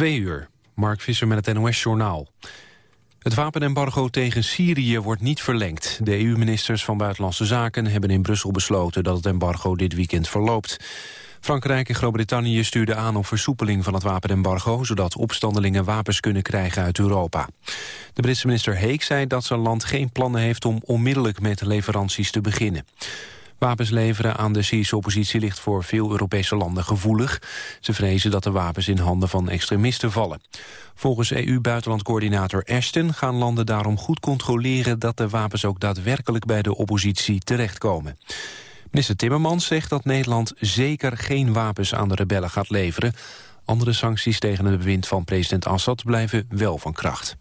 Twee uur. Mark Visser met het NOS-journaal. Het wapenembargo tegen Syrië wordt niet verlengd. De EU-ministers van Buitenlandse Zaken hebben in Brussel besloten... dat het embargo dit weekend verloopt. Frankrijk en Groot-Brittannië stuurden aan op versoepeling van het wapenembargo... zodat opstandelingen wapens kunnen krijgen uit Europa. De Britse minister Heek zei dat zijn land geen plannen heeft... om onmiddellijk met leveranties te beginnen. Wapens leveren aan de Syrische oppositie ligt voor veel Europese landen gevoelig. Ze vrezen dat de wapens in handen van extremisten vallen. Volgens EU-buitenlandcoördinator Ashton gaan landen daarom goed controleren dat de wapens ook daadwerkelijk bij de oppositie terechtkomen. Minister Timmermans zegt dat Nederland zeker geen wapens aan de rebellen gaat leveren. Andere sancties tegen het bewind van president Assad blijven wel van kracht.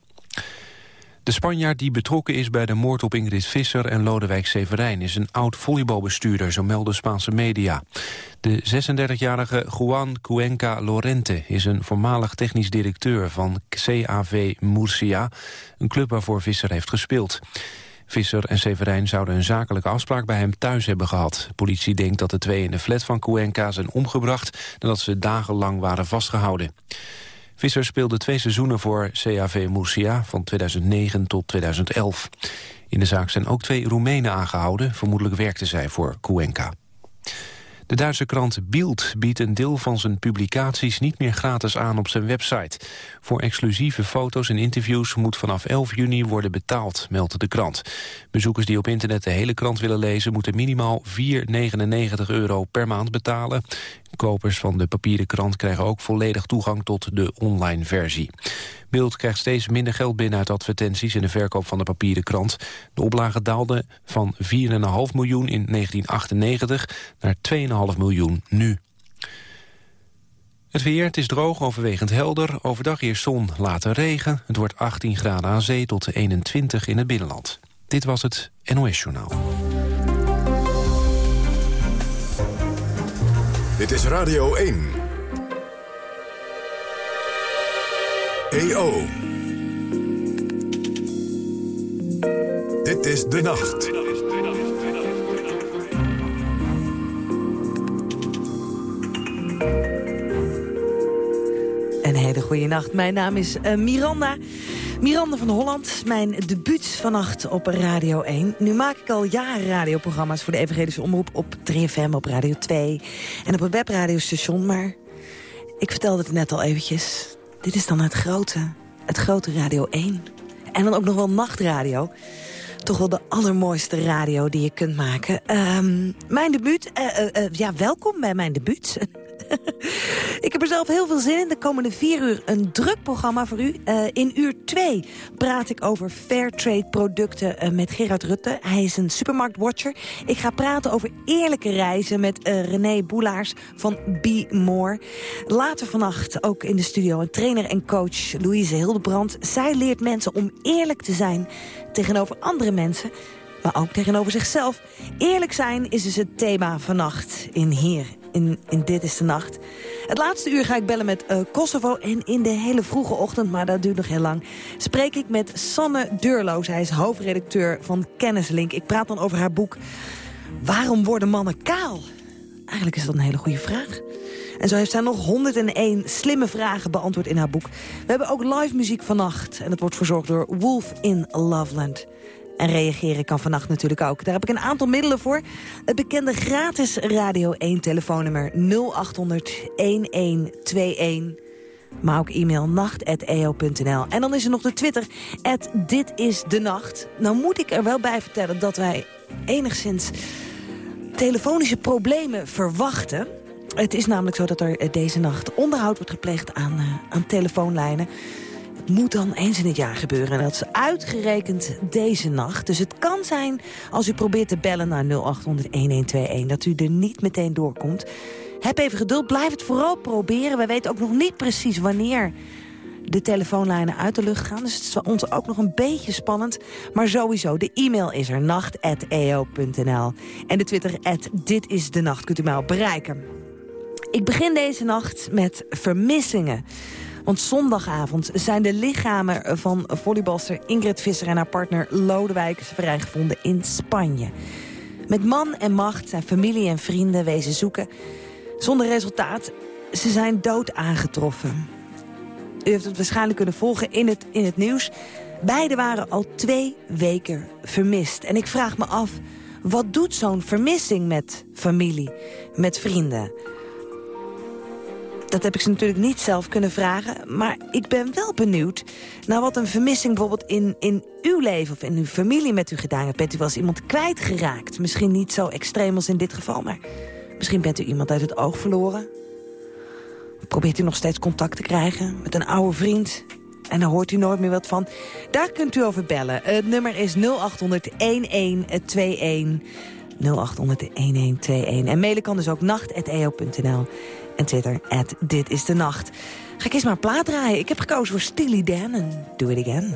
De Spanjaard die betrokken is bij de moord op Ingrid Visser en Lodewijk Severijn is een oud volleybalbestuurder, zo melden Spaanse media. De 36-jarige Juan Cuenca Lorente is een voormalig technisch directeur van CAV Murcia, een club waarvoor Visser heeft gespeeld. Visser en Severijn zouden een zakelijke afspraak bij hem thuis hebben gehad. De politie denkt dat de twee in de flat van Cuenca zijn omgebracht... nadat ze dagenlang waren vastgehouden. Visser speelde twee seizoenen voor CAV Murcia van 2009 tot 2011. In de zaak zijn ook twee Roemenen aangehouden. Vermoedelijk werkten zij voor Cuenca. De Duitse krant Bild biedt een deel van zijn publicaties niet meer gratis aan op zijn website. Voor exclusieve foto's en interviews moet vanaf 11 juni worden betaald, meldt de krant. Bezoekers die op internet de hele krant willen lezen moeten minimaal 4,99 euro per maand betalen. Kopers van de papieren krant krijgen ook volledig toegang tot de online versie. Beeld krijgt steeds minder geld binnen uit advertenties in de verkoop van de papieren krant. De oplage daalde van 4,5 miljoen in 1998 naar 2,5 miljoen nu. Het weer, het is droog, overwegend helder. Overdag eerst zon, later regen. Het wordt 18 graden aan zee tot 21 in het binnenland. Dit was het NOS Journaal. Dit is Radio 1. EO. Dit is De Nacht. Een hele goede nacht. Mijn naam is uh, Miranda. Miranda van Holland, mijn debuut vannacht op Radio 1. Nu maak ik al jaren radioprogramma's voor de Evangelische Omroep... op 3FM, op Radio 2 en op een webradiostation. Maar ik vertelde het net al eventjes. Dit is dan het grote, het grote Radio 1. En dan ook nog wel nachtradio. Toch wel de allermooiste radio die je kunt maken. Um, mijn debuut, uh, uh, uh, ja, welkom bij mijn debuut. ik heb er zelf heel veel zin in. De komende vier uur een druk programma voor u. In uur twee praat ik over fairtrade producten met Gerard Rutte. Hij is een supermarktwatcher. Ik ga praten over eerlijke reizen met René Boelaars van Be More. Later vannacht ook in de studio een trainer en coach Louise Hildebrand. Zij leert mensen om eerlijk te zijn tegenover andere mensen maar ook tegenover zichzelf. Eerlijk zijn is dus het thema vannacht in Hier in, in Dit is de Nacht. Het laatste uur ga ik bellen met uh, Kosovo. En in de hele vroege ochtend, maar dat duurt nog heel lang... spreek ik met Sanne Deurloos. Hij is hoofdredacteur van Kennislink. Ik praat dan over haar boek... Waarom worden mannen kaal? Eigenlijk is dat een hele goede vraag. En zo heeft zij nog 101 slimme vragen beantwoord in haar boek. We hebben ook live muziek vannacht. En dat wordt verzorgd door Wolf in Loveland. En reageren kan vannacht natuurlijk ook. Daar heb ik een aantal middelen voor. Het bekende gratis Radio 1 telefoonnummer 0800 1121. Maar ook e-mail nacht.eo.nl. En dan is er nog de Twitter, dit is de nacht. Nou moet ik er wel bij vertellen dat wij enigszins telefonische problemen verwachten. Het is namelijk zo dat er deze nacht onderhoud wordt gepleegd aan, uh, aan telefoonlijnen moet dan eens in het jaar gebeuren. En dat is uitgerekend deze nacht. Dus het kan zijn, als u probeert te bellen naar 0800-1121... dat u er niet meteen doorkomt. Heb even geduld, blijf het vooral proberen. Wij weten ook nog niet precies wanneer de telefoonlijnen uit de lucht gaan. Dus het is voor ons ook nog een beetje spannend. Maar sowieso, de e-mail is er, nacht.eo.nl. En de Twitter, dit is de nacht, kunt u mij ook bereiken. Ik begin deze nacht met vermissingen. Want zondagavond zijn de lichamen van volleybalster Ingrid Visser... en haar partner Lodewijk vrijgevonden in Spanje. Met man en macht zijn familie en vrienden wezen zoeken. Zonder resultaat, ze zijn dood aangetroffen. U heeft het waarschijnlijk kunnen volgen in het, in het nieuws. Beiden waren al twee weken vermist. En ik vraag me af, wat doet zo'n vermissing met familie, met vrienden? Dat heb ik ze natuurlijk niet zelf kunnen vragen. Maar ik ben wel benieuwd naar wat een vermissing bijvoorbeeld in, in uw leven... of in uw familie met u gedaan heeft. Bent u wel eens iemand kwijtgeraakt? Misschien niet zo extreem als in dit geval, maar misschien bent u iemand uit het oog verloren. Probeert u nog steeds contact te krijgen met een oude vriend... En daar hoort u nooit meer wat van. Daar kunt u over bellen. Het nummer is 0800-1121. 0800-1121. En mailen kan dus ook nacht.eo.nl. En Twitter, dit is de nacht. Ga ik eens maar plaat draaien. Ik heb gekozen voor Steely Dan en Do It Again.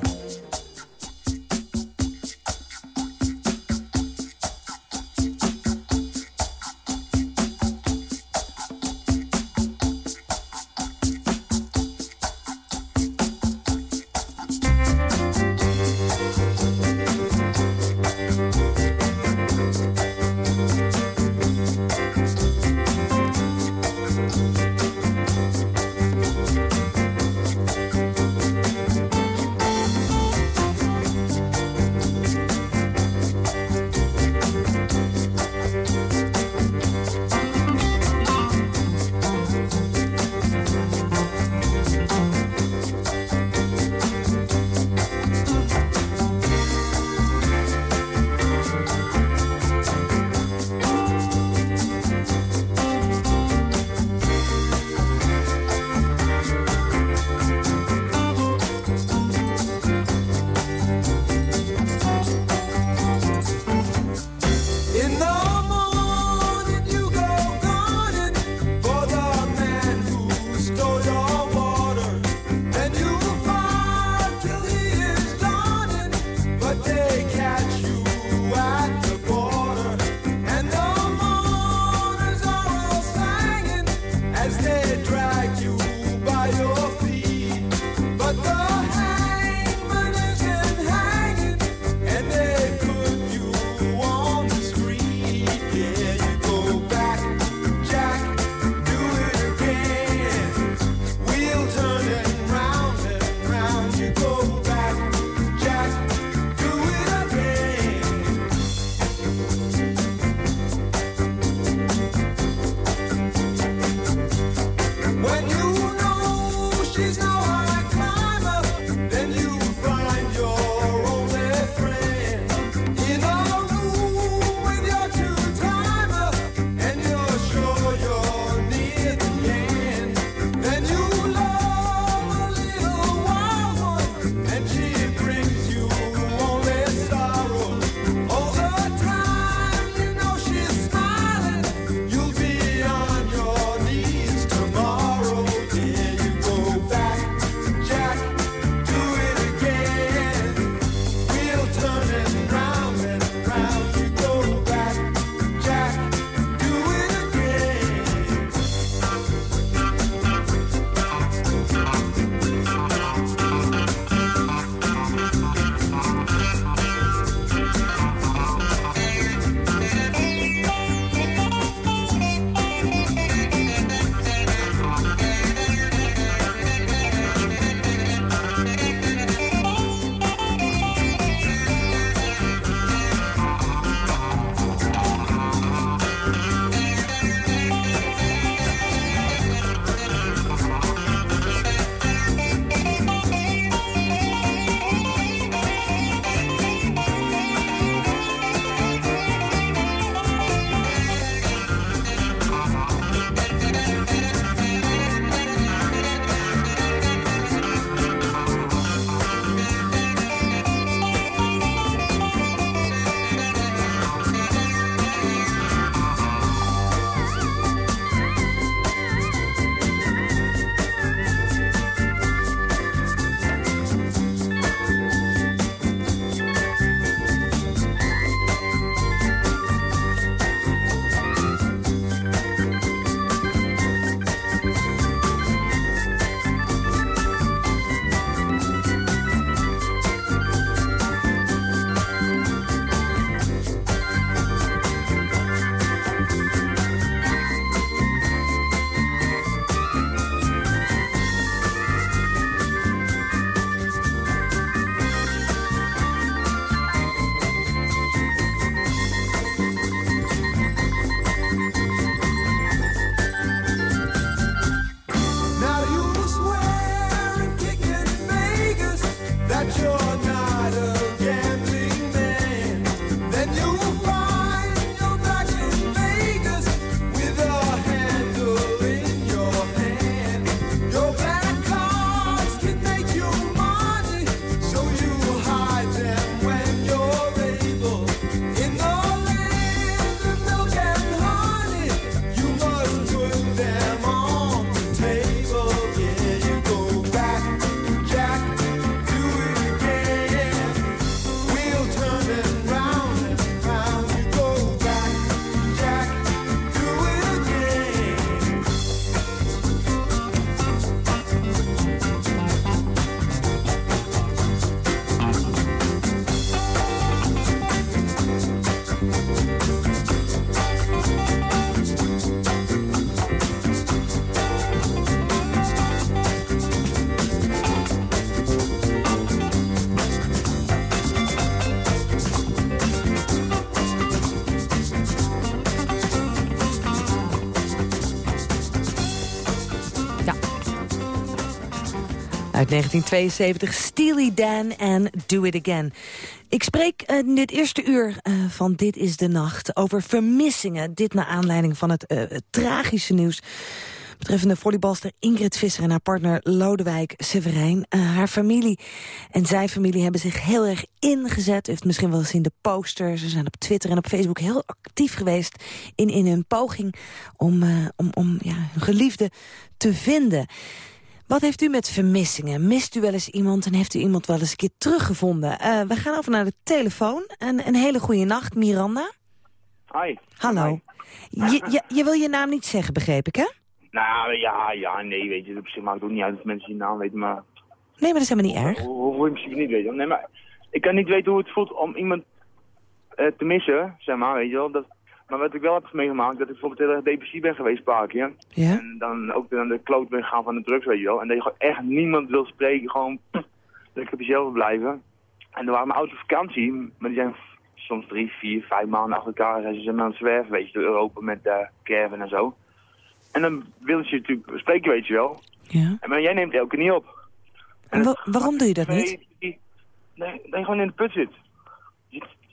1972, Steely Dan en Do It Again. Ik spreek uh, in dit eerste uur uh, van Dit is de Nacht over vermissingen. Dit naar aanleiding van het, het tragische nieuws betreffende volleybalster Ingrid Visser en haar partner Lodewijk Severijn. Haar familie en zijn familie hebben zich heel erg ingezet. U heeft misschien wel eens in de posters. Ze zijn op Twitter en op Facebook heel actief geweest... in, in hun poging om, om, om ja, hun geliefde te vinden. Wat heeft u met vermissingen? Mist u wel eens iemand en heeft u iemand wel eens een keer teruggevonden? Uh, we gaan over naar de telefoon. Een, een hele goede nacht, Miranda. Hi. Hallo. Hi. Je, je, je wil je naam niet zeggen, begreep ik, hè? Nou ja, ja, nee, weet je, op zich maakt het ook niet uit dat mensen je naam weten, maar... Nee, maar dat is helemaal niet erg. Hoe, hoe, hoe je misschien niet weten. Nee, maar ik kan niet weten hoe het voelt om iemand uh, te missen, zeg maar, weet je wel. Dat, maar wat ik wel heb meegemaakt, dat ik bijvoorbeeld heel erg depressief ben geweest een paar keer. Ja? En dan ook aan de kloot ben gegaan van de drugs, weet je wel. En dat je gewoon echt niemand wil spreken, gewoon dat ik op jezelf blijven. En dan waren mijn ouders op vakantie, maar die zijn soms drie, vier, vijf maanden achter elkaar. Zijn ze zijn aan het zwerven, weet je, door Europa met uh, caravan en zo. En dan willen ze je natuurlijk spreken, weet je wel. Ja. En maar jij neemt elke niet op. En wa waarom doe je dat niet? Nee, nee, dat je gewoon in de put zit.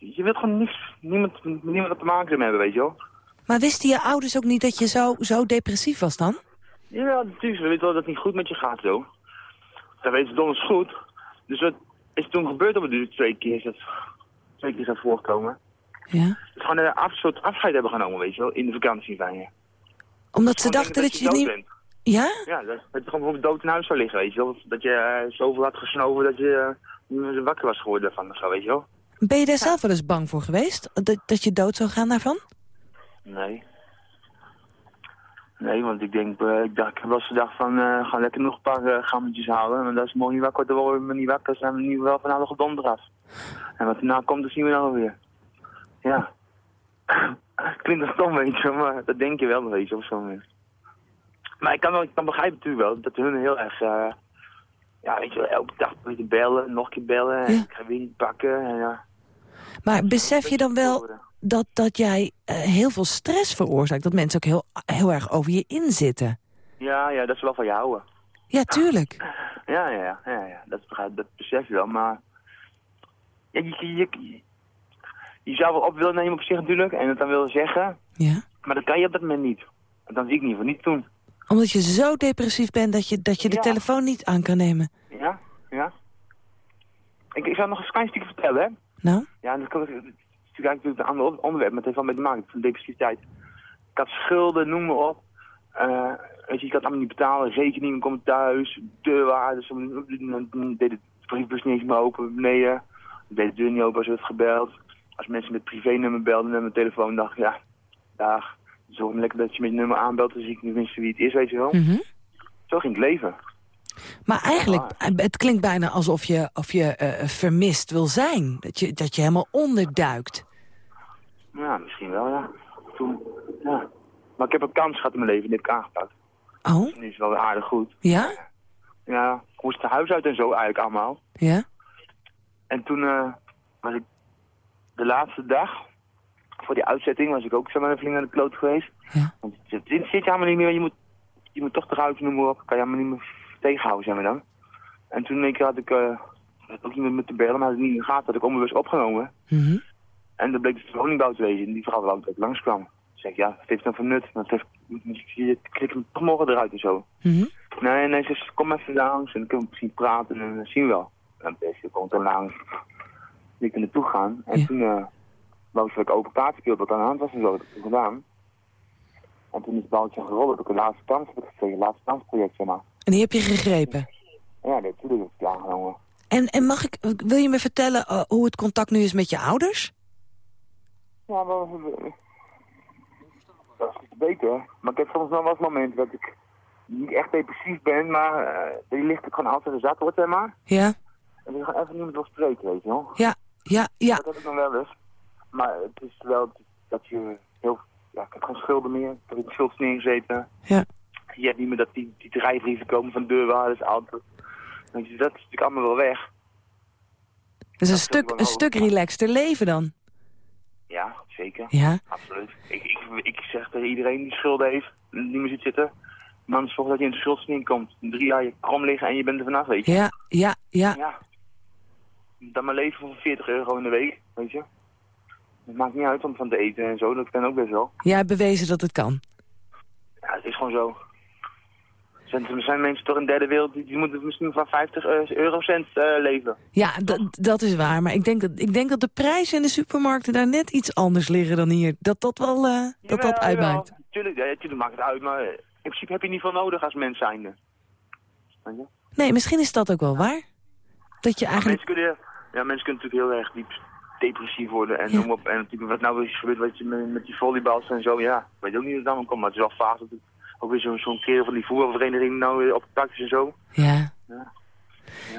Je, wilt gewoon niks, niemand, niemand te maken mee hebben, weet je wel. Maar wisten je ouders ook niet dat je zo, zo depressief was dan? Ja, natuurlijk. Ze weten wel dat het niet goed met je gaat, zo. Dat weten ze donders goed. Dus wat is toen gebeurd op het twee keer is dat twee keer zijn voorgekomen. Ja. Dat gewoon een af, soort afscheid hebben genomen, weet je wel, in de vakantie van je. Omdat ze dachten dat je, je niet... Bent. Ja? Ja, dat, dat je gewoon bijvoorbeeld dood in huis zou liggen, weet je wel. Dat je uh, zoveel had gesnoven dat je uh, meer wakker was geworden van of zo, weet je wel. Ben je daar ja. zelf wel eens bang voor geweest? Dat, dat je dood zou gaan daarvan? Nee. Nee, want ik denk, uh, ik, dacht, ik heb wel eens gedacht van, uh, ga lekker nog een paar uh, gammetjes halen. Want dat is mooi niet wakker, dan worden we niet wakker, zijn we nu wel van alle gedonder af. En wat erna komt, dat zien we dan alweer. Ja. Klinkt als stom, weet je, maar dat denk je wel, weet je, of zo. Maar ik kan, wel, ik kan begrijpen natuurlijk wel, dat hun heel erg, ja, weet je wel, elke dag je bellen, nog een keer bellen, en ik ga weer niet pakken, en ja. Maar besef je dan wel dat, dat jij uh, heel veel stress veroorzaakt? Dat mensen ook heel, heel erg over je inzitten? Ja, ja, dat is wel van je houden. Ja, tuurlijk. Ja, ja, ja, ja, ja. Dat, dat besef je wel, maar... Ja, je, je, je, je zou wel op willen nemen op zich natuurlijk, en het dan willen zeggen, Ja. maar dat kan je op dat moment niet. Dan zie ik niet voor niet doen. Omdat je zo depressief bent dat je, dat je de Ja. telefoon niet aan kan nemen. Ja, ja. Ik, ik zou nog een klein stukje vertellen, hè. Nou? Ja, dat kan- is natuurlijk een ander onderwerp, maar het heeft wel mee te maken van depressiviteit. Ik had schulden, noem maar op. Weet je, ik had allemaal niet betalen, rekeningen komen thuis, deurwaarders, dan deed de briefbus niet eens meer open beneden. Dan deed de deur niet open als er werd gebeld. Als mensen met privénummer belden naar mijn telefoon, dacht ja, dag, zorg maar lekker dat je met je nummer aanbelt, dan zie ik tenminste wie het is, weet je wel. Mhm. Zo ging het leven. Maar eigenlijk, eh, het klinkt bijna alsof je, of je eh, vermist wil zijn. Dat je, dat je helemaal onderduikt. Ja, misschien wel, ja. Toen, ja. Maar ik heb een kans gehad in mijn leven, die heb ik aangepakt. Oh, Die is wel aardig goed. ja? Ja, ik moest het huis uit en zo eigenlijk allemaal. Ja? En toen eh, was ik de laatste dag, voor die uitzetting, was ik ook zeg maar, een vriend aan de kloot geweest. Ja. Want het zit, het je helemaal niet meer, je moet, je moet toch eruit, noem maar op. Kan je helemaal niet meer tegenhouden, zeg maar dan. En toen keer had ik, uh, ook iemand met te bellen, maar had ik niet in de gaten, had ik onbewust opgenomen. Mhm. En dan bleek het de woningbouw te wezen, en die vrouw dat ik langskwam. Toen zei ik, ja, het heeft dan voor nut, het heeft, je klik hem toch morgen eruit en zo. Mhm. Nee, nee, ze zegt, kom even langs en dan kunnen we misschien praten en dan zien we wel. En best, ik komt er langs. Ik er naartoe gaan. En Ja. toen uh, wou ze dat ik open kaart speelde wat aan de hand was en zo. Dat heb ik gedaan. En toen is het balletje gerold. Heb ik een laatste kans ik gekregen. Laatste kansproject, zeg maar. En die heb je gegrepen. Ja, natuurlijk heb ik het aangenomen. En, en mag ik, wil je me vertellen eh, hoe het contact nu is met je ouders? Ja, maar dat is beter. Maar ik heb soms nog wel eens momenten dat ik niet echt depressief ben, maar uh, die ligt ik gewoon altijd in de zak wordt, zeg maar. Ja? En die gewoon even niemand wil spreken, weet je wel. Ja, ja, ja. Dat heb ik nog wel eens. Maar het is wel dat je heel... Ja, ik heb geen schulden meer. Ik heb in schulden neergezeten. Ja. Je hebt niet meer dat die, die drijfbrieven komen van deurwaarders, auto's. Dat is natuurlijk allemaal wel weg. Dus een stuk, een stuk relaxter leven dan. Ja, zeker. Ja? Absoluut. Ik, ik, ik zeg tegen iedereen die schulden heeft, niet meer zit zitten. man zorg dat je in de schuldsning komt. Drie jaar je krom liggen en je bent er vanaf, weet je. Ja, ja, ja. Ja. Dan maar leven voor 40 euro in de week, weet je. Het maakt niet uit om van te eten en zo, dat kan ook best wel. Jij hebt bewezen dat het kan. Ja, het is gewoon zo. Er zijn, mensen toch in de derde wereld die, die moeten misschien van 50 eh, eurocent eh, leven. Ja, dat is waar. Maar ik denk dat, ik denk dat de prijzen in de supermarkten daar net iets anders liggen dan hier. Dat dat wel eh, dat dat uitmaakt. Tuurlijk, ja, tuurlijk maakt het uit, maar in principe heb je niet veel nodig als mens zijnde. Nee, misschien is dat ook wel waar. Dat je eigenlijk... Mensen kunnen, ja, mensen kunnen natuurlijk heel erg diep depressief worden en Ja. noem op. En wat nou is gebeurd wat je met, met die volleyballs en zo, ja, ik weet ook niet hoe het dan komt, maar het is wel vaak dat het ook weer zo'n zo'n keer van die voetbalvereniging nou opgepakt is en zo. Ja. Ja.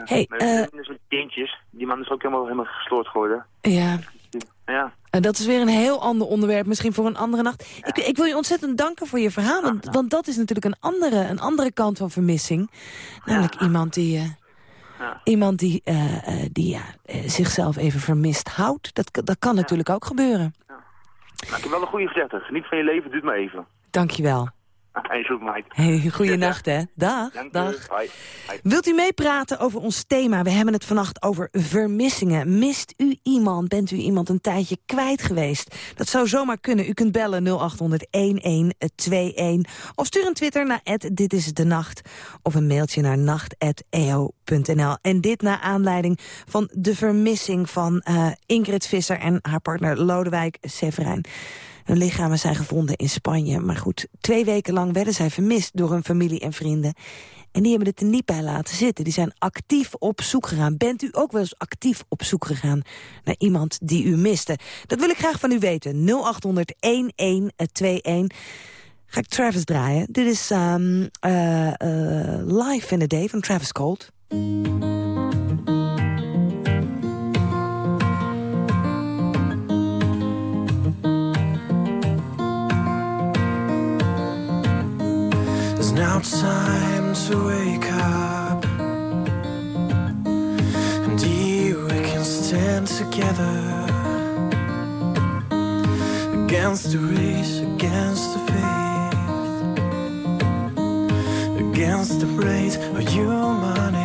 Hey, eh, zijn kindjes, die man is ook helemaal, helemaal gesloord geworden. Ja. Ja, En dat is weer een heel ander onderwerp, misschien voor een andere nacht. Ik, ik wil je ontzettend danken voor je verhaal, want, want dat is natuurlijk een andere, een andere kant van vermissing. Namelijk iemand die, eh, Ja. iemand die, eh, eh, die ja, eh, zichzelf even vermist houdt. Dat, dat kan natuurlijk ook gebeuren. maar ik heb wel een goede gezegd, geniet van je leven, duurt maar even. Dank je zoekt mij. Hey, goeienacht, hè. Dag. Dank dag. Wilt u meepraten over ons thema? We hebben het vannacht over vermissingen. Mist u iemand? Bent u iemand een tijdje kwijt geweest? Dat zou zomaar kunnen. U kunt bellen 0800-1121 of stuur een Twitter naar Dit is de Nacht of een mailtje naar nacht.eo.nl. En dit naar aanleiding van de vermissing van eh, Ingrid Visser en haar partner Lodewijk Severijn. Hun lichamen zijn gevonden in Spanje. Maar goed, twee weken lang werden zij vermist door hun familie en vrienden. En die hebben het er niet bij laten zitten. Die zijn actief op zoek gegaan. Bent u ook wel eens actief op zoek gegaan naar iemand die u miste? Dat wil ik graag van u weten. 0800-1121. Ga ik Travis draaien. Dit is um, uh, uh, Live in a Day van Travis Colt. Time to wake up. And you we can stand together. Against the race, against the faith. Against the blade of humanity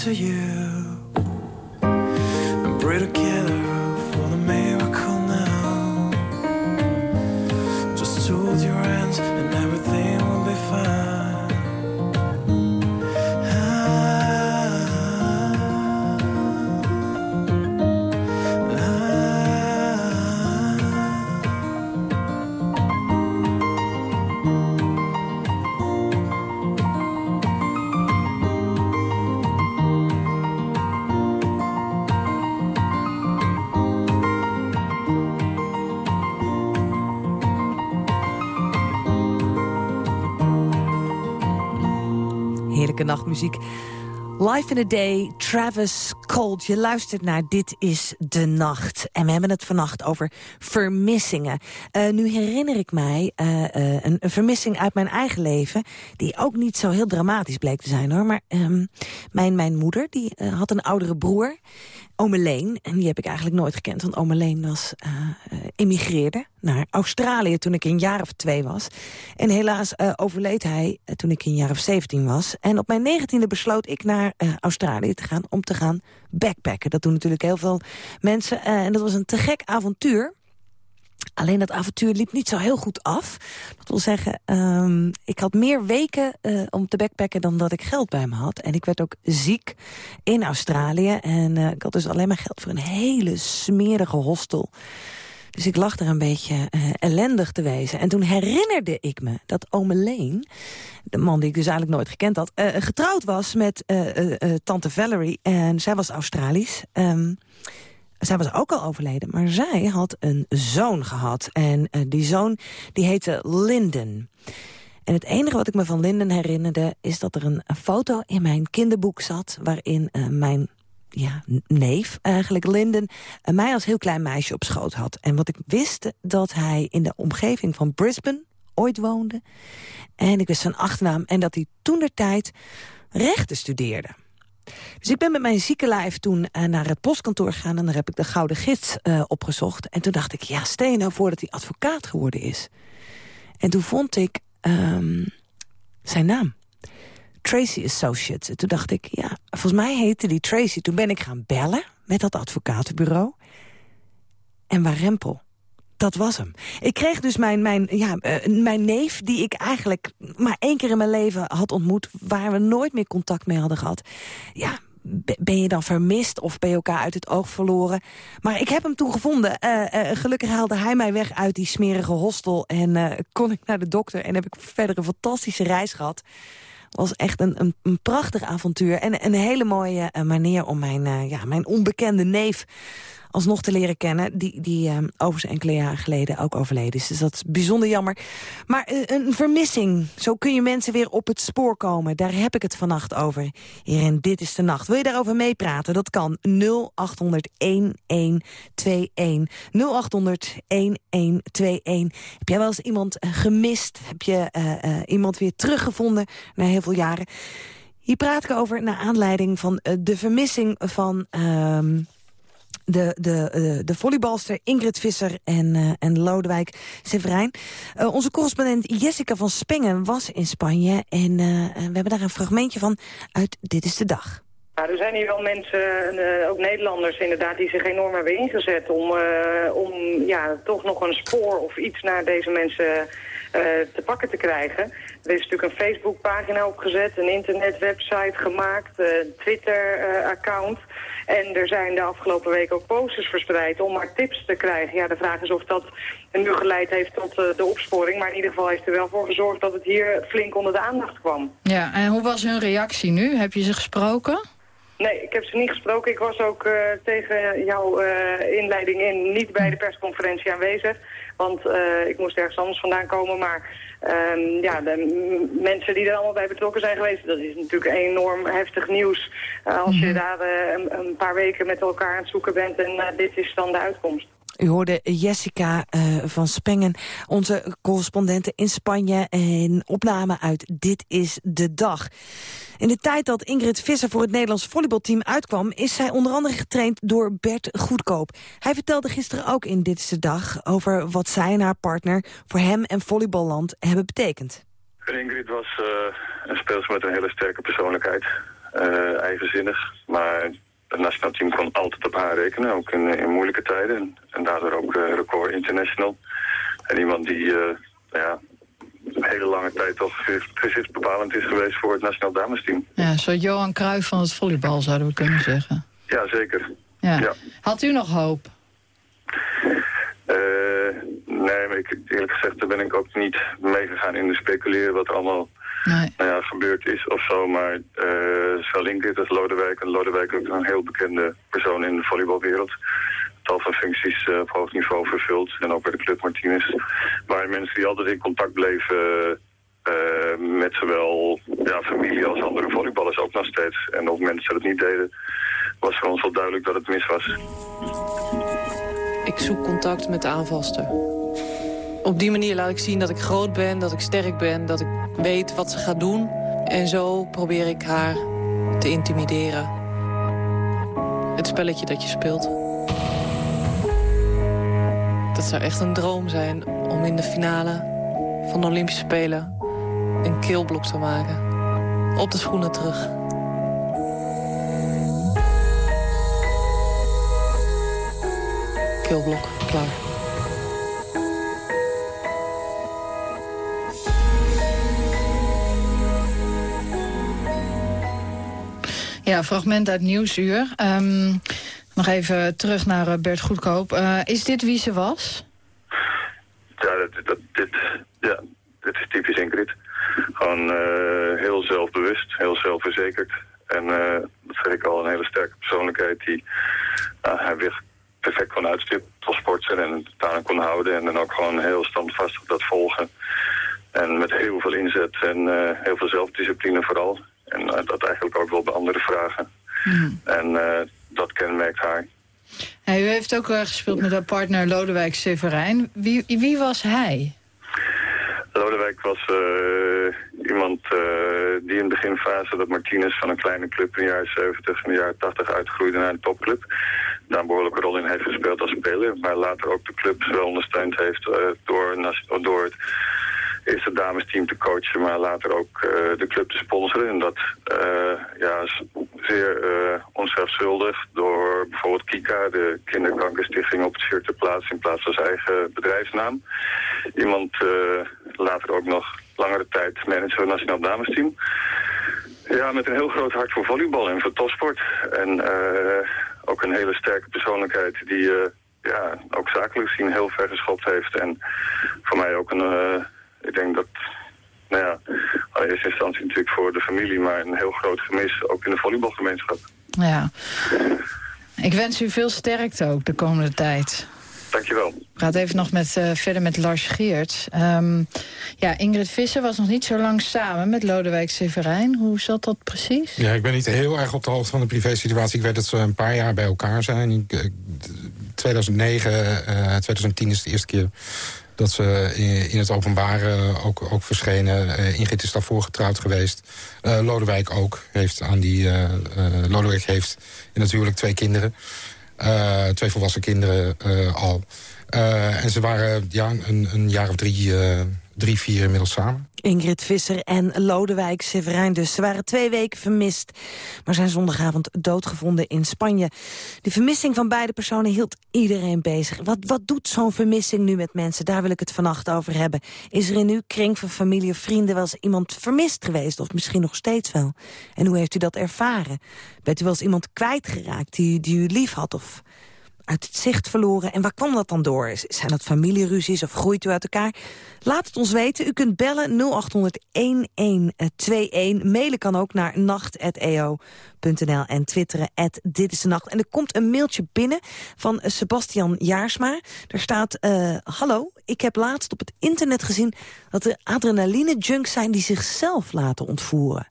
to you. Nachtmuziek. Live in the Day, Travis Cold. Je luistert naar Dit is de Nacht. En we hebben het vannacht over vermissingen. Eh, nu herinner ik mij eh, eh, een, een vermissing uit mijn eigen leven... die ook niet zo heel dramatisch bleek te zijn, hoor. Maar ehm, mijn, mijn moeder die, had een oudere broer, Ome Leen. En die heb ik eigenlijk nooit gekend, want Ome Leen was, eh, emigreerde naar Australië toen ik een jaar of twee was. En helaas eh, overleed hij toen ik een jaar of 17 was. En op mijn negentiende besloot ik naar Australië te gaan om te gaan backpacken. Dat doen natuurlijk heel veel mensen. en dat was een te gek avontuur. Alleen dat avontuur liep niet zo heel goed af. Dat wil zeggen, ehm, ik had meer weken eh, om te backpacken dan dat ik geld bij me had. En ik werd ook ziek in Australië. En eh, ik had dus alleen maar geld voor een hele smerige hostel. Dus ik lag er een beetje eh, ellendig te wezen. En toen herinnerde ik me dat ome Leen, de man die ik dus eigenlijk nooit gekend had... getrouwd was met tante Valerie. En zij was Australisch. Ehm, zij was ook al overleden, maar zij had een zoon gehad. En eh, die zoon die heette Linden. En het enige wat ik me van Linden herinnerde... is dat er een, foto in mijn kinderboek zat... waarin eh, mijn ja, neef, eigenlijk Linden... eh, mij als heel klein meisje op schoot had. En wat ik wist, dat hij in de omgeving van Brisbane ooit woonde. En ik wist zijn achternaam en dat hij toen de tijd rechten studeerde. Dus ik ben met mijn zieke lijf toen eh, naar het postkantoor gegaan... en daar heb ik de Gouden Gids eh, opgezocht. En toen dacht ik, ja, stel je nou voor dat hij advocaat geworden is. En toen vond ik ehm, zijn naam. Tracy Associates. En toen dacht ik, ja, volgens mij heette die Tracy. Toen ben ik gaan bellen met dat advocatenbureau. En waar Rempel. Dat was hem. Ik kreeg dus mijn, mijn, ja, eh, mijn neef, die ik eigenlijk maar één keer in mijn leven had ontmoet... waar we nooit meer contact mee hadden gehad. Ja, be- ben je dan vermist of ben je elkaar uit het oog verloren? Maar ik heb hem toen gevonden. Eh, eh, gelukkig haalde hij mij weg uit die smerige hostel... en kon ik naar de dokter en heb ik verder een fantastische reis gehad was echt een, een, een prachtig avontuur. En een hele mooie manier om mijn, ja, mijn onbekende neef alsnog te leren kennen... die, die eh, overigens enkele jaren geleden ook overleden is. Dus dat is bijzonder jammer. Maar eh, een vermissing, zo kun je mensen weer op het spoor komen. Daar heb ik het vannacht over. Hier in Dit is de Nacht. Wil je daarover meepraten? Dat kan 0800-1121. 0800-1121. Heb jij wel eens iemand eh, gemist? Heb je eh, iemand weer teruggevonden na heel veel jaren? Hier praat ik over naar aanleiding van de vermissing van... ehm, de, de, eh, de volleybalster Ingrid Visser en, eh, en Lodewijk Severijn. Eh, onze correspondent Jessica van Spengen was in Spanje. En we hebben daar een fragmentje van uit Dit is de Dag. Ja, er zijn hier wel mensen, ook Nederlanders inderdaad, die zich enorm hebben ingezet om, om ja, toch nog een spoor of iets naar deze mensen te pakken te krijgen. Er is natuurlijk een Facebookpagina opgezet, een internetwebsite gemaakt, een Twitter-account. en er zijn de afgelopen weken ook posters verspreid om maar tips te krijgen. Ja, de vraag is of dat nu geleid heeft tot eh, de opsporing. Maar in ieder geval heeft er wel voor gezorgd dat het hier flink onder de aandacht kwam. Ja, en hoe was hun reactie nu? Heb je ze gesproken? Nee, ik heb ze niet gesproken. Ik was ook eh, tegen jouw eh, inleiding in niet bij de persconferentie aanwezig. Want eh, ik moest ergens anders vandaan komen. Maar ehm, ja, de mensen die er allemaal bij betrokken zijn geweest... dat is natuurlijk enorm heftig nieuws. eh, als je daar eh, een, een paar weken met elkaar aan het zoeken bent... en dit is dan de uitkomst. U hoorde Jessica eh, van Spengen, onze correspondente in Spanje... en opname uit Dit is de Dag. In de tijd dat Ingrid Visser voor het Nederlands volleybalteam uitkwam... is zij onder andere getraind door Bert Goedkoop. Hij vertelde gisteren ook in Dit is de Dag... over wat zij en haar partner voor hem en volleyballand hebben betekend. Ingrid was eh, een speelster met een hele sterke persoonlijkheid. Eh, eigenzinnig, maar het nationaal team kon altijd op haar rekenen, ook in, in moeilijke tijden. En, daardoor ook record international. En iemand die uh, ja, een hele lange tijd toch gezichtsbepalend is geweest voor het nationaal damesteam. Ja, zo Johan Cruijff van het volleybal zouden we kunnen zeggen. Ja, zeker. Ja. ja. Had u nog hoop? Uh, nee, maar ik, eerlijk gezegd daar ben ik ook niet meegegaan in de speculeren wat er allemaal nee. nou ja, gebeurd is of zo. Maar uh, zowel Ingrid als Lodewijk, en Lodewijk ook een heel bekende persoon in de volleybalwereld. Tal van functies uh, op hoog niveau vervuld en ook bij de Club Martinez. Maar mensen die altijd in contact bleven uh, met zowel ja, familie als andere volleyballers ook nog steeds. En op het moment dat dat niet deden, was voor ons wel duidelijk dat het mis was. Ik zoek contact met de aanvalster. Op die manier laat ik zien dat ik groot ben, dat ik sterk ben, dat ik weet wat ze gaat doen. En zo probeer ik haar te intimideren. Het spelletje dat je speelt. Dat zou echt een droom zijn om in de finale van de Olympische Spelen een keelblok te maken. Op de schoenen terug. Keelblok, klaar. Ja, fragment uit Nieuwsuur. Um, nog even terug naar eh, Bert Goedkoop. Uh, is dit wie ze was? Ja, dat, dit, ja, dit is typisch Ingrid. Gewoon uh, heel zelfbewust, heel zelfverzekerd. En dat vind ik al een hele sterke persoonlijkheid die hij weer perfect kon uitstippen tot sporten en het aan kon houden. En dan ook gewoon heel standvastig dat volgen. En met heel veel inzet en heel veel zelfdiscipline vooral. En uh, dat eigenlijk ook wel bij andere vragen. Mm. En uh, dat kenmerkt haar. U heeft ook uh, gespeeld met haar partner Lodewijk Severijn. Wie, wie was hij? Lodewijk was iemand die in de beginfase dat Martinez van een kleine club in de jaren 70 en de jaren 80 uitgroeide naar een topclub. Daar een behoorlijke rol in heeft gespeeld als speler. Maar later ook de club wel ondersteund heeft door, door het eerst het damesteam te coachen, maar later ook uh, de club te sponsoren. En dat uh, ja, is zeer uh, onzelfschuldig door bijvoorbeeld Kika, de kinderkankerstichting, op het shirt te plaatsen in plaats van zijn eigen bedrijfsnaam. Iemand later ook nog langere tijd manager van het nationaal damesteam. Ja, met een heel groot hart voor volleybal en voor topsport. En ook een hele sterke persoonlijkheid die ja, ook zakelijk gezien heel ver geschopt heeft. En voor mij ook een ik denk dat, nou ja, in eerste instantie natuurlijk voor de familie, maar een heel groot gemis ook in de volleybalgemeenschap. Ja. Ik wens u veel sterkte ook de komende tijd. Dankjewel. Ik praat even nog met, uh, verder met Lars Geert. Um, ja, Ingrid Visser was nog niet zo lang samen met Lodewijk Severijn. Hoe zat dat precies? Ja, ik ben niet heel erg op de hoogte van de privésituatie. Ik weet dat ze een paar jaar bij elkaar zijn. 2009, uh, 2010 is de eerste keer dat ze in, het openbaar ook, ook verschenen. Uh, Ingrid is daarvoor getrouwd geweest. Uh, Lodewijk ook. Heeft aan die, Lodewijk heeft natuurlijk twee kinderen. twee volwassen kinderen al. en ze waren ja, een, een jaar of drie, drie, vier inmiddels samen. Ingrid Visser en Lodewijk Severijn dus. Ze waren twee weken vermist, maar zijn zondagavond doodgevonden in Spanje. De vermissing van beide personen hield iedereen bezig. Wat, wat doet zo'n vermissing nu met mensen? Daar wil ik het vannacht over hebben. Is er in uw kring van familie of vrienden wel eens iemand vermist geweest? Of misschien nog steeds wel? En hoe heeft u dat ervaren? Bent u wel eens iemand kwijtgeraakt die, die u lief had? Of uit het zicht verloren. En waar kwam dat dan door? Zijn dat familieruzies of groeit u uit elkaar? Laat het ons weten. U kunt bellen 0800-1121. Mailen kan ook naar nacht.eo.nl en twitteren dit is de nacht. En er komt een mailtje binnen van Sebastian Jaarsma. Daar staat, uh, hallo, ik heb laatst op het internet gezien... dat er adrenaline-junks zijn die zichzelf laten ontvoeren.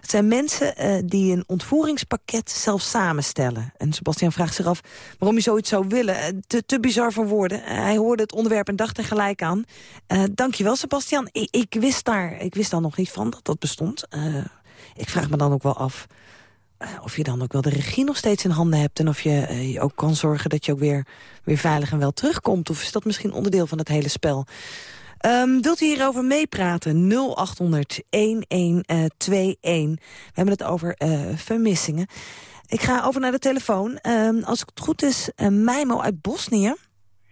Het zijn mensen uh, die een ontvoeringspakket zelf samenstellen. En Sebastian vraagt zich af waarom je zoiets zou willen. Uh, te, te bizar voor woorden. Uh, hij hoorde het onderwerp en dacht er gelijk aan. dankjewel, Sebastian. Ik, ik, wist daar, ik wist daar nog niet van dat dat bestond. ik vraag me dan ook wel af of je dan ook wel de regie nog steeds in handen hebt... en of je je ook kan zorgen dat je ook weer, weer veilig en wel terugkomt. Of is dat misschien onderdeel van het hele spel? Um, wilt u hierover meepraten? 0800 1121. We hebben het over uh, vermissingen. Ik ga over naar de telefoon. Ehm, als het goed is, uh, Mijmo uit Bosnië.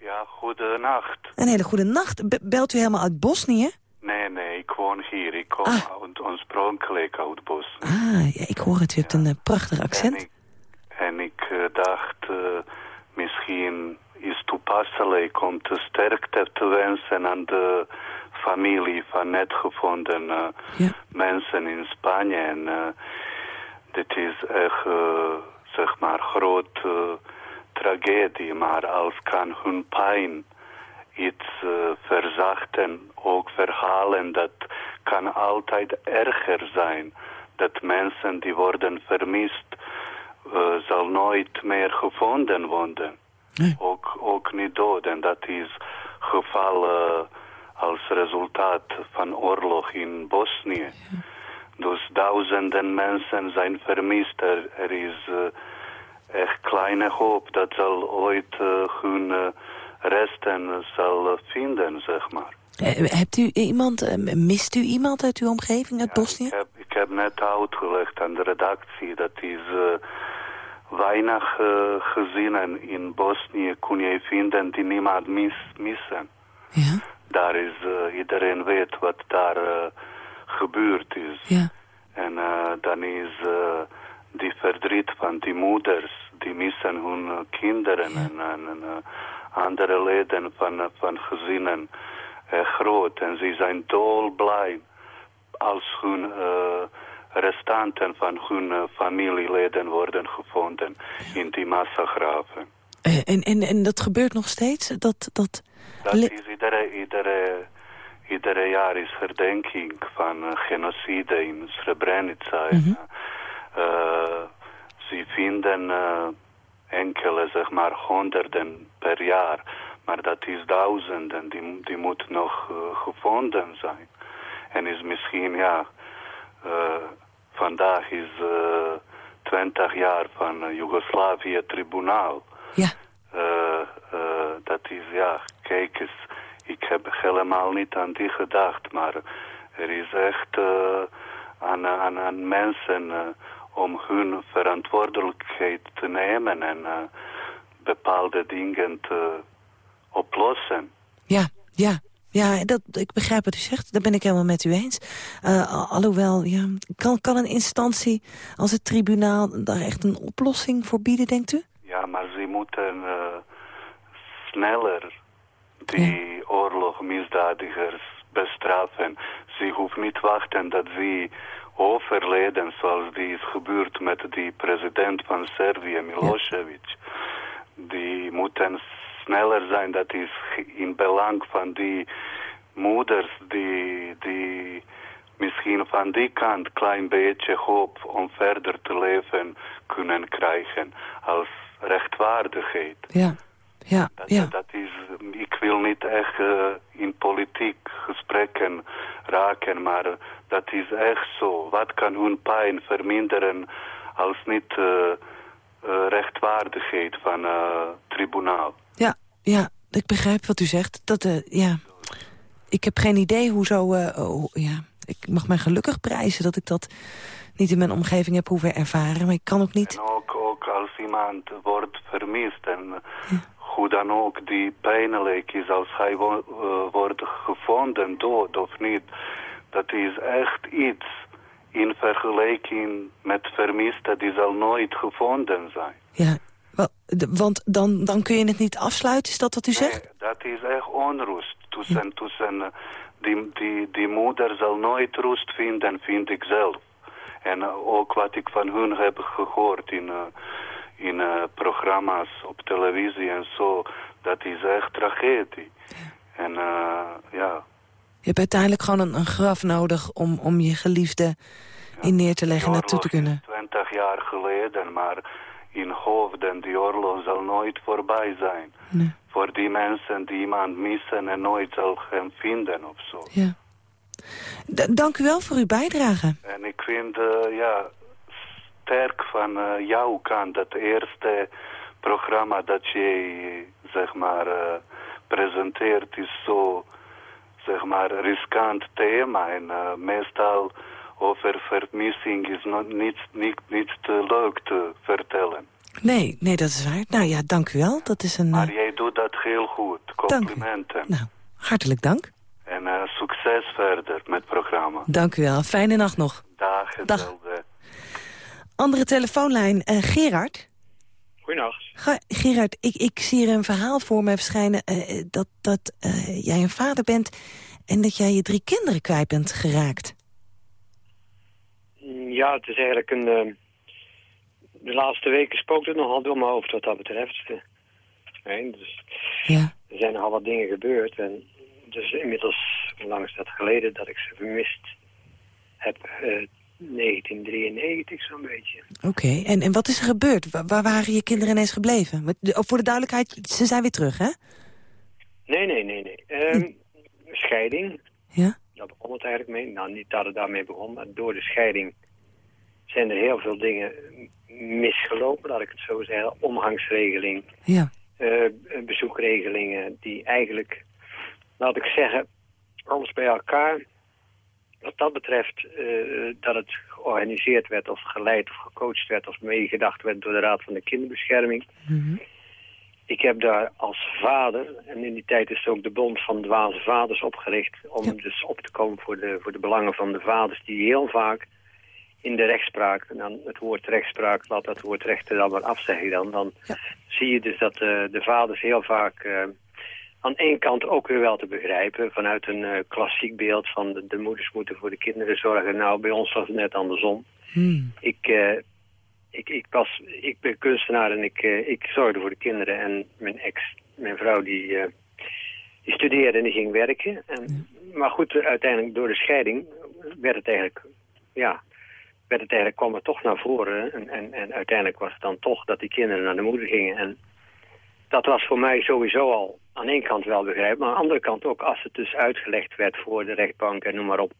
Ja, goedenacht. Een hele goede nacht. Be- belt u helemaal uit Bosnië? Nee, nee, ik woon hier. Ik kom Ah. uit, oorspronkelijk uit Bosnië. Ah, ja, ik hoor het. U hebt een eh, prachtig accent. En ik, en ik eh, dacht, eh, misschien is toepasselijk om te sterkte te wensen aan de familie van net gevonden eh, Ja. mensen in Spanje. En eh, dit is echt, eh, zeg maar, grote tragedie. Maar als kan hun pijn iets verzachten, ook verhalen, dat kan altijd erger zijn. Dat mensen die worden vermist, zal nooit meer gevonden worden. Nee. Ook, ook niet dood. En dat is geval eh, als resultaat van oorlog in Bosnië. Dus duizenden mensen zijn vermist. Er, er is eh, echt kleine hoop dat zal ooit eh, hun eh, resten zal vinden, zeg maar. Hebt u iemand, mist u iemand uit uw omgeving uit Bosnië? Ik heb, ik heb net uitgelegd aan de redactie dat is weinig eh, gezinnen in Bosnië kun je vinden die niemand mis, missen. Ja, Daar is, eh, iedereen weet wat daar eh, gebeurd is. ja, En dan is die verdriet van die moeders, die missen hun kinderen en, en, en, andere leden van, van gezinnen groot. En ze zijn dolblij als hun eh, restanten van hun eh, familieleden worden gevonden in die massagraven. Eh, en, en, en dat gebeurt nog steeds? Dat, dat... Dat is iedere, iedere, iedere jaar is herdenking van eh, genocide in Srebrenica. En, Mhm. eh, ze vinden eh, enkele, zeg maar, honderden per jaar. Maar dat is duizenden, die, die moeten nog gevonden zijn. En is misschien, ja, vandaag is eh 20 jaar van uh, Joegoslavië-tribunaal. Ja, Eh, eh, dat is, ja, kijk eens, ik heb helemaal niet aan die gedacht, maar er is echt eh, aan, aan, aan mensen eh, om hun verantwoordelijkheid te nemen en eh, bepaalde dingen te oplossen. ja, ja. Ja, dat, ik begrijp wat u zegt. Daar ben ik helemaal met u eens. Eh, al- alhoewel, ja, kan, kan een instantie als het tribunaal daar echt een oplossing voor bieden, denkt u? Ja, maar ze moeten eh, sneller die oorlogmisdadigers bestraffen. Ze hoeven niet wachten dat ze overleden, zoals die is gebeurd met die president van Servië, Milosevic. Die moeten sneller zijn, dat is in belang van die moeders die, die misschien van die kant klein beetje hoop om verder te leven kunnen krijgen als rechtvaardigheid. Ja, ja, Dat, ja. dat is, ik wil niet echt eh, in politiek gesprekken raken, maar dat is echt zo. Wat kan hun pijn verminderen als niet eh, rechtvaardigheid van uh, tribunaal? Ja, ik begrijp wat u zegt. Dat, eh, ja, ik heb geen idee hoe zo... eh, hoe- ja, ik mag mij gelukkig prijzen dat ik dat niet in mijn omgeving heb hoeven ervaren. Maar ik kan ook niet... En ook, ook als iemand wordt vermist en hoe dan ook die pijnlijk is als hij wo- eh, wordt gevonden dood of niet. Dat is echt iets in vergelijking met vermisten die zal nooit gevonden zijn. Ja, want dan, dan kun je het niet afsluiten, is dat wat u zegt? Nee, dat is echt onrust tussen, tussen eh, die, die, die moeder zal nooit rust vinden, vind ik zelf. En eh, ook wat ik van hun heb gehoord in, eh, in programma's op televisie en zo, dat is echt tragedie. En ja, Je hebt uiteindelijk gewoon een, een graf nodig om, om je geliefde in neer te leggen, die naartoe te kunnen. 20 jaar geleden, maar in hoofden die oorlog zal nooit voorbij zijn. Nee. Voor die mensen die iemand missen en nooit zal hem vinden of zo. Ja. D- dank u wel voor uw bijdrage. En ik vind, eh, ja, sterk van eh, jouw kant, dat eerste programma dat je, zeg maar, eh, presenteert is zo, zeg maar, riskant thema. En meestal over vermissing is nog niet, niet, niet te leuk te vertellen. Nee, nee, dat is waar. Nou ja, dank u wel. Dat is een... Maar eh, jij doet dat heel goed. Dank u. Complimenten. Nou, hartelijk dank. En eh, succes verder met het programma. Dank u wel. Fijne nacht nog. Dag, Dag. Andere telefoonlijn. eh, Gerard. Goeienacht. Ga- Gerard, ik, ik zie er een verhaal voor me verschijnen... dat, dat eh, jij een vader bent en dat jij je drie kinderen kwijt bent geraakt. Ja, het is eigenlijk een... eh, de laatste weken spookt het nogal door mijn hoofd wat dat betreft. Eh, nee, dus Ja. er zijn nogal wat dingen gebeurd. En dus inmiddels, hoe lang is dat geleden dat ik ze vermist heb? eh, 1993 zo'n beetje. Oké, en, en wat is er gebeurd? Waar, waar waren je kinderen ineens gebleven? De- oh, voor de duidelijkheid, ze zijn weer terug, hè? Nee, nee, nee, nee. Ehm, Scheiding. Ja? Daar begon het eigenlijk mee. Nou, niet dat het daarmee begon, maar door de scheiding zijn er heel veel dingen misgelopen, laat ik het zo zeggen. Omgangsregeling, Ja. eh, bezoekregelingen die eigenlijk, laat ik zeggen, alles bij elkaar. Wat dat betreft, eh, dat het georganiseerd werd of geleid of gecoacht werd of meegedacht werd door de Raad van de Kinderbescherming. Ik heb daar als vader, en in die tijd is ook de Bond van Dwaze Vaders opgericht... om dus op te komen voor de, voor de belangen van de vaders... die heel vaak in de rechtspraak, en dan het woord rechtspraak... laat dat woord rechter dan maar afzeggen dan... dan zie je dus dat eh, de vaders heel vaak... eh, aan één kant ook weer wel te begrijpen... vanuit een eh, klassiek beeld van de, de moeders moeten voor de kinderen zorgen. Nou, bij ons was het net andersom. Ik, eh, ik, ik, was, ik ben kunstenaar en ik, ik zorgde voor de kinderen. En mijn ex, mijn vrouw, die, die studeerde en die ging werken. En, Maar goed, uiteindelijk door de scheiding werd het eigenlijk, ja, werd het eigenlijk, kwam het toch naar voren. En, en, en uiteindelijk was het dan toch dat die kinderen naar de moeder gingen. En dat was voor mij sowieso al aan één kant wel begrijpelijk. Maar aan de andere kant ook als het dus uitgelegd werd voor de rechtbank en noem maar op.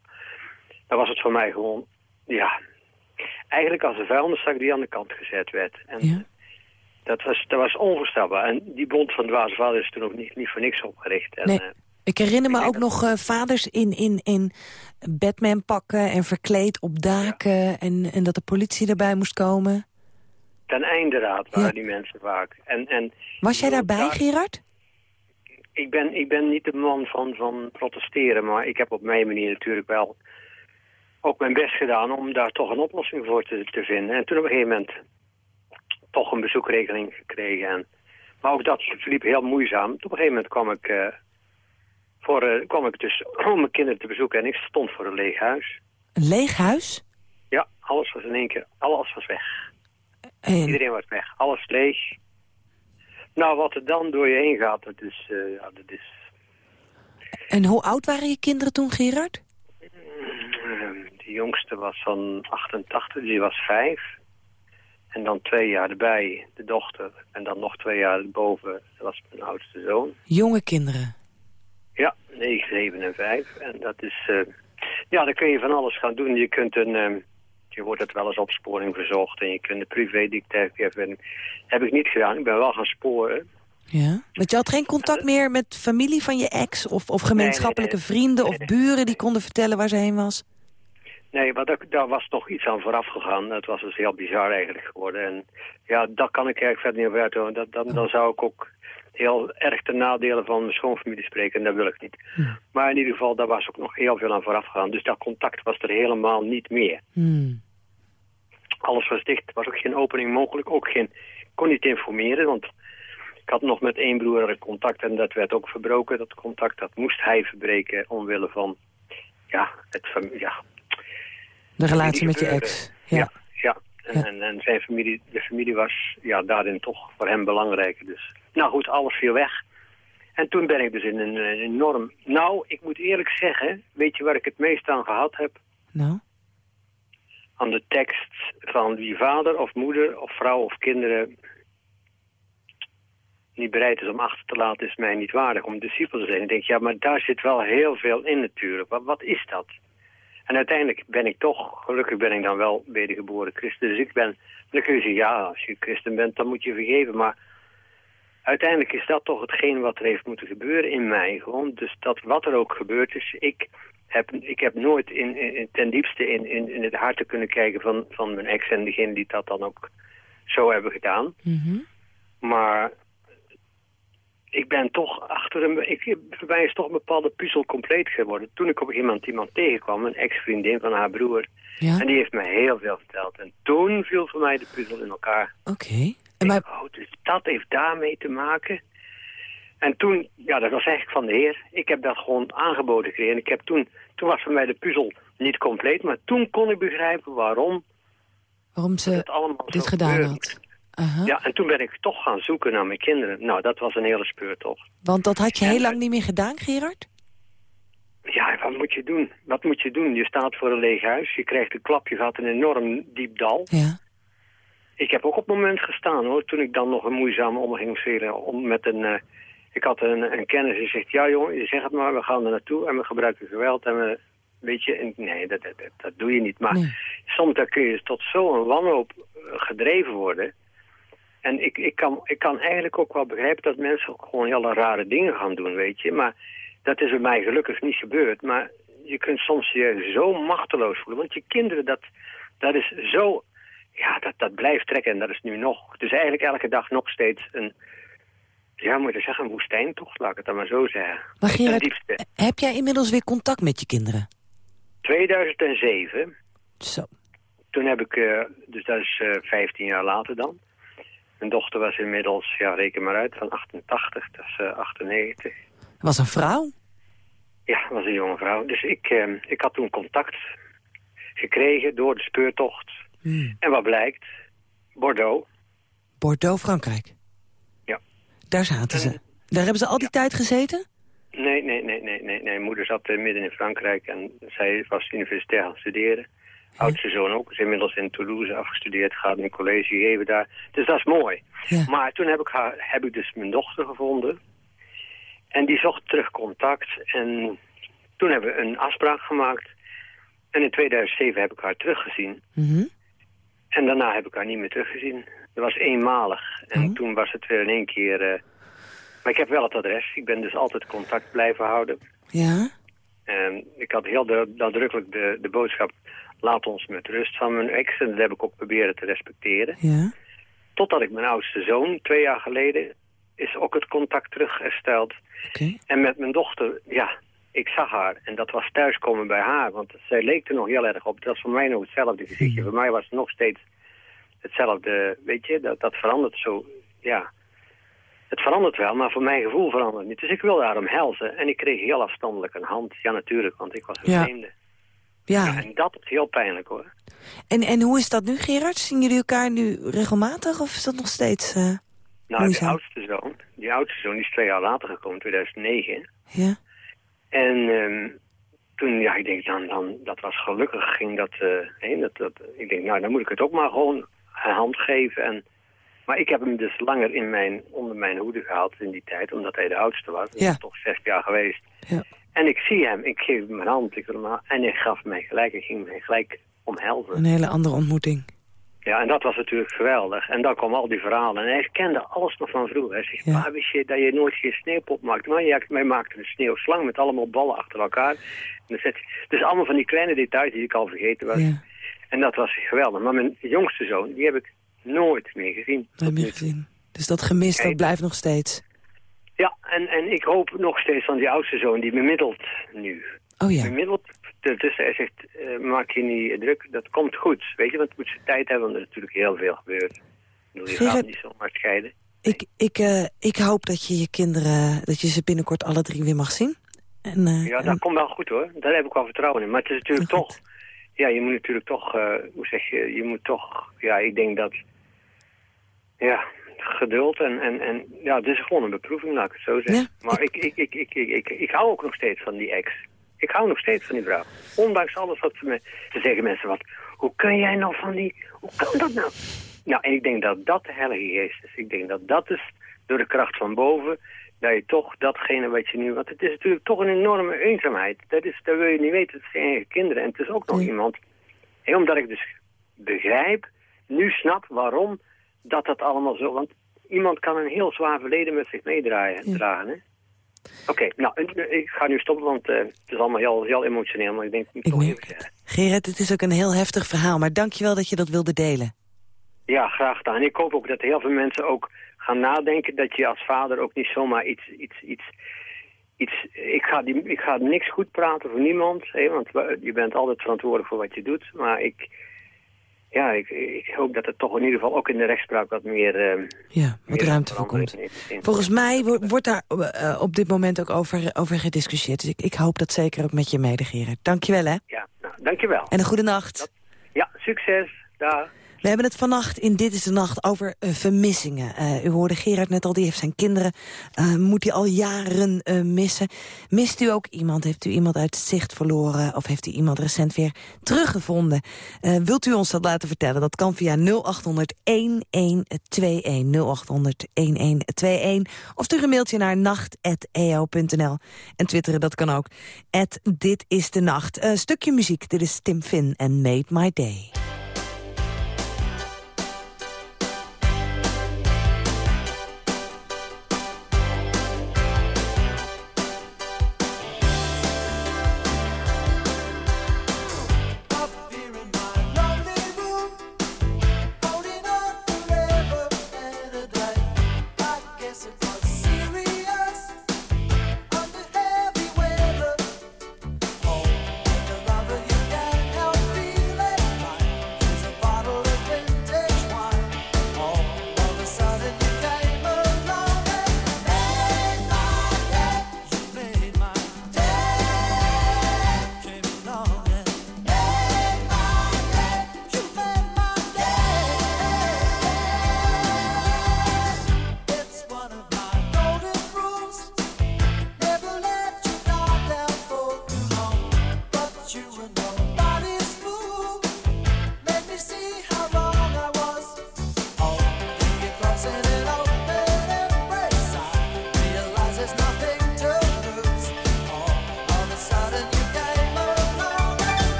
Dan was het voor mij gewoon, ja, eigenlijk als een vuilniszak die aan de kant gezet werd. En dat, was, dat was onvoorstelbaar. En die bond van dwaze is toen ook niet, niet voor niks opgericht. En, Nee. Ik herinner me ook nog eh, vaders in, in, in Batman pakken en verkleed op daken... En, en dat de politie erbij moest komen. ten einde raad waren die mensen vaak. En, en Was jij daarbij, daar- Gerard? ik ben, ik ben niet de man van, van protesteren, maar ik heb op mijn manier natuurlijk wel ook mijn best gedaan om daar toch een oplossing voor te, te vinden. En toen op een gegeven moment toch een bezoekregeling gekregen. En, maar ook dat verliep heel moeizaam. Op een gegeven moment kwam ik, eh, voor, eh, kwam ik dus om mijn kinderen te bezoeken en ik stond voor een leeg huis. Een leeg huis? Ja, alles was in één keer, alles was weg. En, Iedereen was weg, alles leeg. Nou, wat er dan door je heen gaat, dat is, eh, ja, dat is en hoe oud waren je kinderen toen, Gerard? Ehm, De jongste was van 88, die was vijf. En dan twee jaar erbij, de dochter. En dan nog twee jaar erboven, dat was mijn oudste zoon. Jonge kinderen. Ja, 9, 7 en 5. En dat is... eh, ja, dan kun je van alles gaan doen. Je kunt een... ehm, je wordt het wel eens opsporing verzocht. En je kunt een privé-detective... en- Heb ik niet gedaan. Ik ben wel gaan sporen. Ja. Want je had geen contact meer met familie van je ex... of, of gemeenschappelijke nee. vrienden of buren die konden vertellen waar ze heen was? Nee, maar daar, daar was nog iets aan vooraf gegaan. Dat was dus heel bizar eigenlijk geworden. En ja, daar kan ik eigenlijk verder niet over uit. Dat, dan, dan zou ik ook heel erg ten nadele van mijn schoonfamilie spreken. En dat wil ik niet. Maar in ieder geval, daar was ook nog heel veel aan vooraf gegaan. Dus dat contact was er helemaal niet meer. Hmm. Alles was dicht. Er was ook geen opening mogelijk. Ook geen, ik kon niet informeren, want ik had nog met één broer contact. En dat werd ook verbroken, dat contact. Dat moest hij verbreken omwille van, ja, het, ja, De relatie met je ex. Ja, ja. En, en, en zijn familie, de familie was ja, daarin toch voor hem belangrijk. Dus, nou goed, alles viel weg. En toen ben ik dus in een, een enorm... Nou, ik moet eerlijk zeggen, weet je waar ik het meest aan gehad heb? Nou? Aan de tekst van wie vader of moeder of vrouw of kinderen niet bereid is om achter te laten, is mij niet waardig om discipel te zijn. Ik denk, ja, maar daar zit wel heel veel in natuurlijk. Wat, wat is dat? En uiteindelijk ben ik toch, gelukkig ben ik dan wel wedergeboren christen. Dus ik ben, je zeggen, ja, als je christen bent, dan moet je vergeven. Maar uiteindelijk is dat toch hetgeen wat er heeft moeten gebeuren in mij. Gewoon, dus dat wat er ook gebeurd is, ik heb, ik heb nooit in, in, ten diepste in, in, in het hart kunnen kijken van, van mijn ex en degene die dat dan ook zo hebben gedaan. Mhm. Maar ik ben toch achter een... Ik, voor mij is toch een bepaalde puzzel compleet geworden. Toen ik op iemand iemand tegenkwam, een ex-vriendin van haar broer. Ja. En die heeft me heel veel verteld. En toen viel voor mij de puzzel in elkaar. Oké. En maar, Oh, dus dat heeft daarmee te maken. En toen, ja, dat was eigenlijk van de heer. Ik heb dat gewoon aangeboden gekregen. En ik heb toen, toen was voor mij de puzzel niet compleet. Maar toen kon ik begrijpen waarom waarom ze het allemaal dit gedaan gebeurde. had? Ja, en toen ben ik toch gaan zoeken naar mijn kinderen. Nou, dat was een hele speurtocht. Want dat had je heel lang niet meer gedaan, Gerard? Ja, wat moet je doen? Wat moet je doen? Je staat voor een leeg huis, je krijgt een klap, je gaat een enorm diep dal. Ja. Ik heb ook op het moment gestaan hoor, toen ik dan nog een moeizame omgangsreden om met een... eh, ik had een, een kennis die zegt, ja jongen, je zegt het maar, we gaan er naartoe en we gebruiken geweld en we... Weet je, en nee, dat, dat, dat, doe je niet. Maar Nee. soms dan kun je tot zo'n wanhoop eh, gedreven worden. En ik, ik, kan, ik kan eigenlijk ook wel begrijpen dat mensen gewoon hele rare dingen gaan doen, weet je. Maar dat is bij mij gelukkig niet gebeurd. Maar je kunt soms je zo machteloos voelen. Want je kinderen, dat, dat is zo... Ja, dat, dat blijft trekken en dat is nu nog. Dus eigenlijk elke dag nog steeds een... Ja, moet je zeggen, een woestijntocht, laat ik het dan maar zo zeggen. Maar Gerard, heb jij inmiddels weer contact met je kinderen? 2007, Zo. toen heb ik, eh, dus dat is eh 15 jaar later dan. Mijn dochter was inmiddels, ja reken maar uit, van 88, dat is eh 98. Was een vrouw? Ja, was een jonge vrouw. Dus ik, eh, ik had toen contact gekregen door de speurtocht. Hmm. En wat blijkt? Bordeaux. Bordeaux, Frankrijk. Ja. Daar zaten ze. Daar hebben ze al die tijd gezeten? Nee, nee, nee, nee, nee. nee. Moeder zat eh, midden in Frankrijk en zij was universitair gaan studeren. Oudste zoon ook, is inmiddels in Toulouse afgestudeerd, gaat een college geven daar. Dus dat is mooi. Ja. Maar toen heb ik, haar, heb ik dus mijn dochter gevonden. En die zocht terug contact. En toen hebben we een afspraak gemaakt. En in 2007 heb ik haar teruggezien. Mhm. En daarna heb ik haar niet meer teruggezien. Dat was eenmalig. En Oh. toen was het weer in één keer... eh, Maar ik heb wel het adres. Ik ben dus altijd contact blijven houden. Ja. En ik had heel nadrukkelijk de, de boodschap... laat ons met rust van mijn ex. En dat heb ik ook proberen te respecteren. Ja. Totdat ik mijn oudste zoon, twee jaar geleden... is ook het contact terughersteld. Oké. En met mijn dochter, ja, ik zag haar. En dat was thuiskomen bij haar. Want zij leek er nog heel erg op. Dat was voor mij nog hetzelfde gezichtje. Voor mij was het nog steeds hetzelfde. Weet je, dat, dat verandert zo. Ja, het verandert wel, maar voor mijn gevoel verandert het niet. Dus ik wilde haar omhelzen. En ik kreeg heel afstandelijk een hand. Ja, natuurlijk, want ik was een Ja. vreemde. Ja. En dat is heel pijnlijk hoor. En, en hoe is dat nu, Gerard? Zien jullie elkaar nu regelmatig of is dat nog steeds... eh, Nou, die oudste zoon, die oudste zoon, die is twee jaar later gekomen, 2009. Ja. En ehm, toen, ja, ik denk, dan, dan, dat was gelukkig, ging dat eh, heen. Dat, dat, ik denk, nou, dan moet ik het ook maar gewoon een hand geven. En, maar ik heb hem dus langer in mijn, onder mijn hoede gehaald in die tijd, omdat hij de oudste was. Dat Ja. is toch zes jaar geweest. Ja. En ik zie hem, ik geef hem mijn hand, ik wil hem en hij gaf mij gelijk, hij ging mij gelijk omhelzen. Een hele andere ontmoeting. Ja, en dat was natuurlijk geweldig. En dan kwamen al die verhalen. En hij kende alles nog van vroeger. Hij zegt, Ja. "Pa, wist je dat je nooit geen sneeuwpop maakt? Maar ja, wij maakten een sneeuwslang met allemaal ballen achter elkaar. En zet dus allemaal van die kleine details die ik al vergeten was. Ja. En dat was geweldig. Maar mijn jongste zoon, die heb ik nooit meer gezien. Heb je gezien. Dus dat gemis, dat blijft nog steeds. Ja, en, en ik hoop nog steeds van die oudste zoon, die bemiddelt nu. Oh ja. Bemiddelt. Dus hij zegt, eh, maak je niet druk, dat komt goed. Weet je, want het moet zijn tijd hebben, want er is natuurlijk heel veel gebeurd. Je Gerard- gaat niet zomaar scheiden. Ik, ik, eh, ik hoop dat je je kinderen, dat je ze binnenkort alle drie weer mag zien. En, eh, Ja, en- dat komt wel goed hoor. Daar heb ik wel vertrouwen in. Maar het is natuurlijk toch... Ja, je moet natuurlijk toch... hoe zeg je? Je moet toch... Ja, ik denk dat... Ja, geduld en... en, en ja, het is gewoon een beproeving, laat ik het zo zeggen. Ja, maar ik, ik, ik, ik, ik, ik, ik hou ook nog steeds van die ex. Ik hou nog steeds van die vrouw. Ondanks alles wat ze me... Ze zeggen mensen wat... Hoe kun jij nou van die... Hoe kan dat nou? Nou, en ik denk dat dat de heilige geest is. Ik denk dat dat is door de kracht van boven... dat je toch datgene wat je nu... Want het is natuurlijk toch een enorme eenzaamheid. Dat, is, dat wil je niet weten. Het zijn eigen kinderen. En het is ook nog Nee. iemand... En omdat ik dus begrijp, nu snap waarom dat dat allemaal zo... Want iemand kan een heel zwaar verleden met zich meedragen. Ja. Dragen, hè? Oké, nou, ik ga nu stoppen, want eh, het is allemaal heel, heel emotioneel. Maar ik denk, ik merk even zeggen. Gerrit, het is ook een heel heftig verhaal, maar dankjewel dat je dat wilde delen. Ja, graag gedaan. Ik hoop ook dat heel veel mensen ook gaan nadenken... dat je als vader ook niet zomaar iets... iets, iets, iets ik, ga die, ik ga niks goed praten voor niemand, hè, want je bent altijd verantwoordelijk voor wat je doet. Maar ik, ja, ik, ik hoop dat er toch in ieder geval ook in de rechtspraak wat meer... eh, Ja, wat meer ruimte voor komt. Volgens mij wo- wordt daar eh, op dit moment ook over, over gediscussieerd. Dus ik, ik hoop dat zeker ook met je mede, Gerrit. Dankjewel, hè. Ja, nou, dankjewel. En een goede nacht. Ja, succes. Dag. We hebben het vannacht in Dit is de Nacht over eh, vermissingen. Eh, u hoorde Gerard net al, die heeft zijn kinderen. eh, moet hij al jaren missen. Mist u ook iemand? Heeft u iemand uit zicht verloren? Of heeft u iemand recent weer teruggevonden? Wilt u ons dat laten vertellen? Dat kan via 0800 1121. 0800 1121. Of stuur een mailtje naar nacht.eo.nl. En twitteren, dat kan ook. Dit is de Nacht. Stukje muziek. Dit is Tim Finn en Made My Day.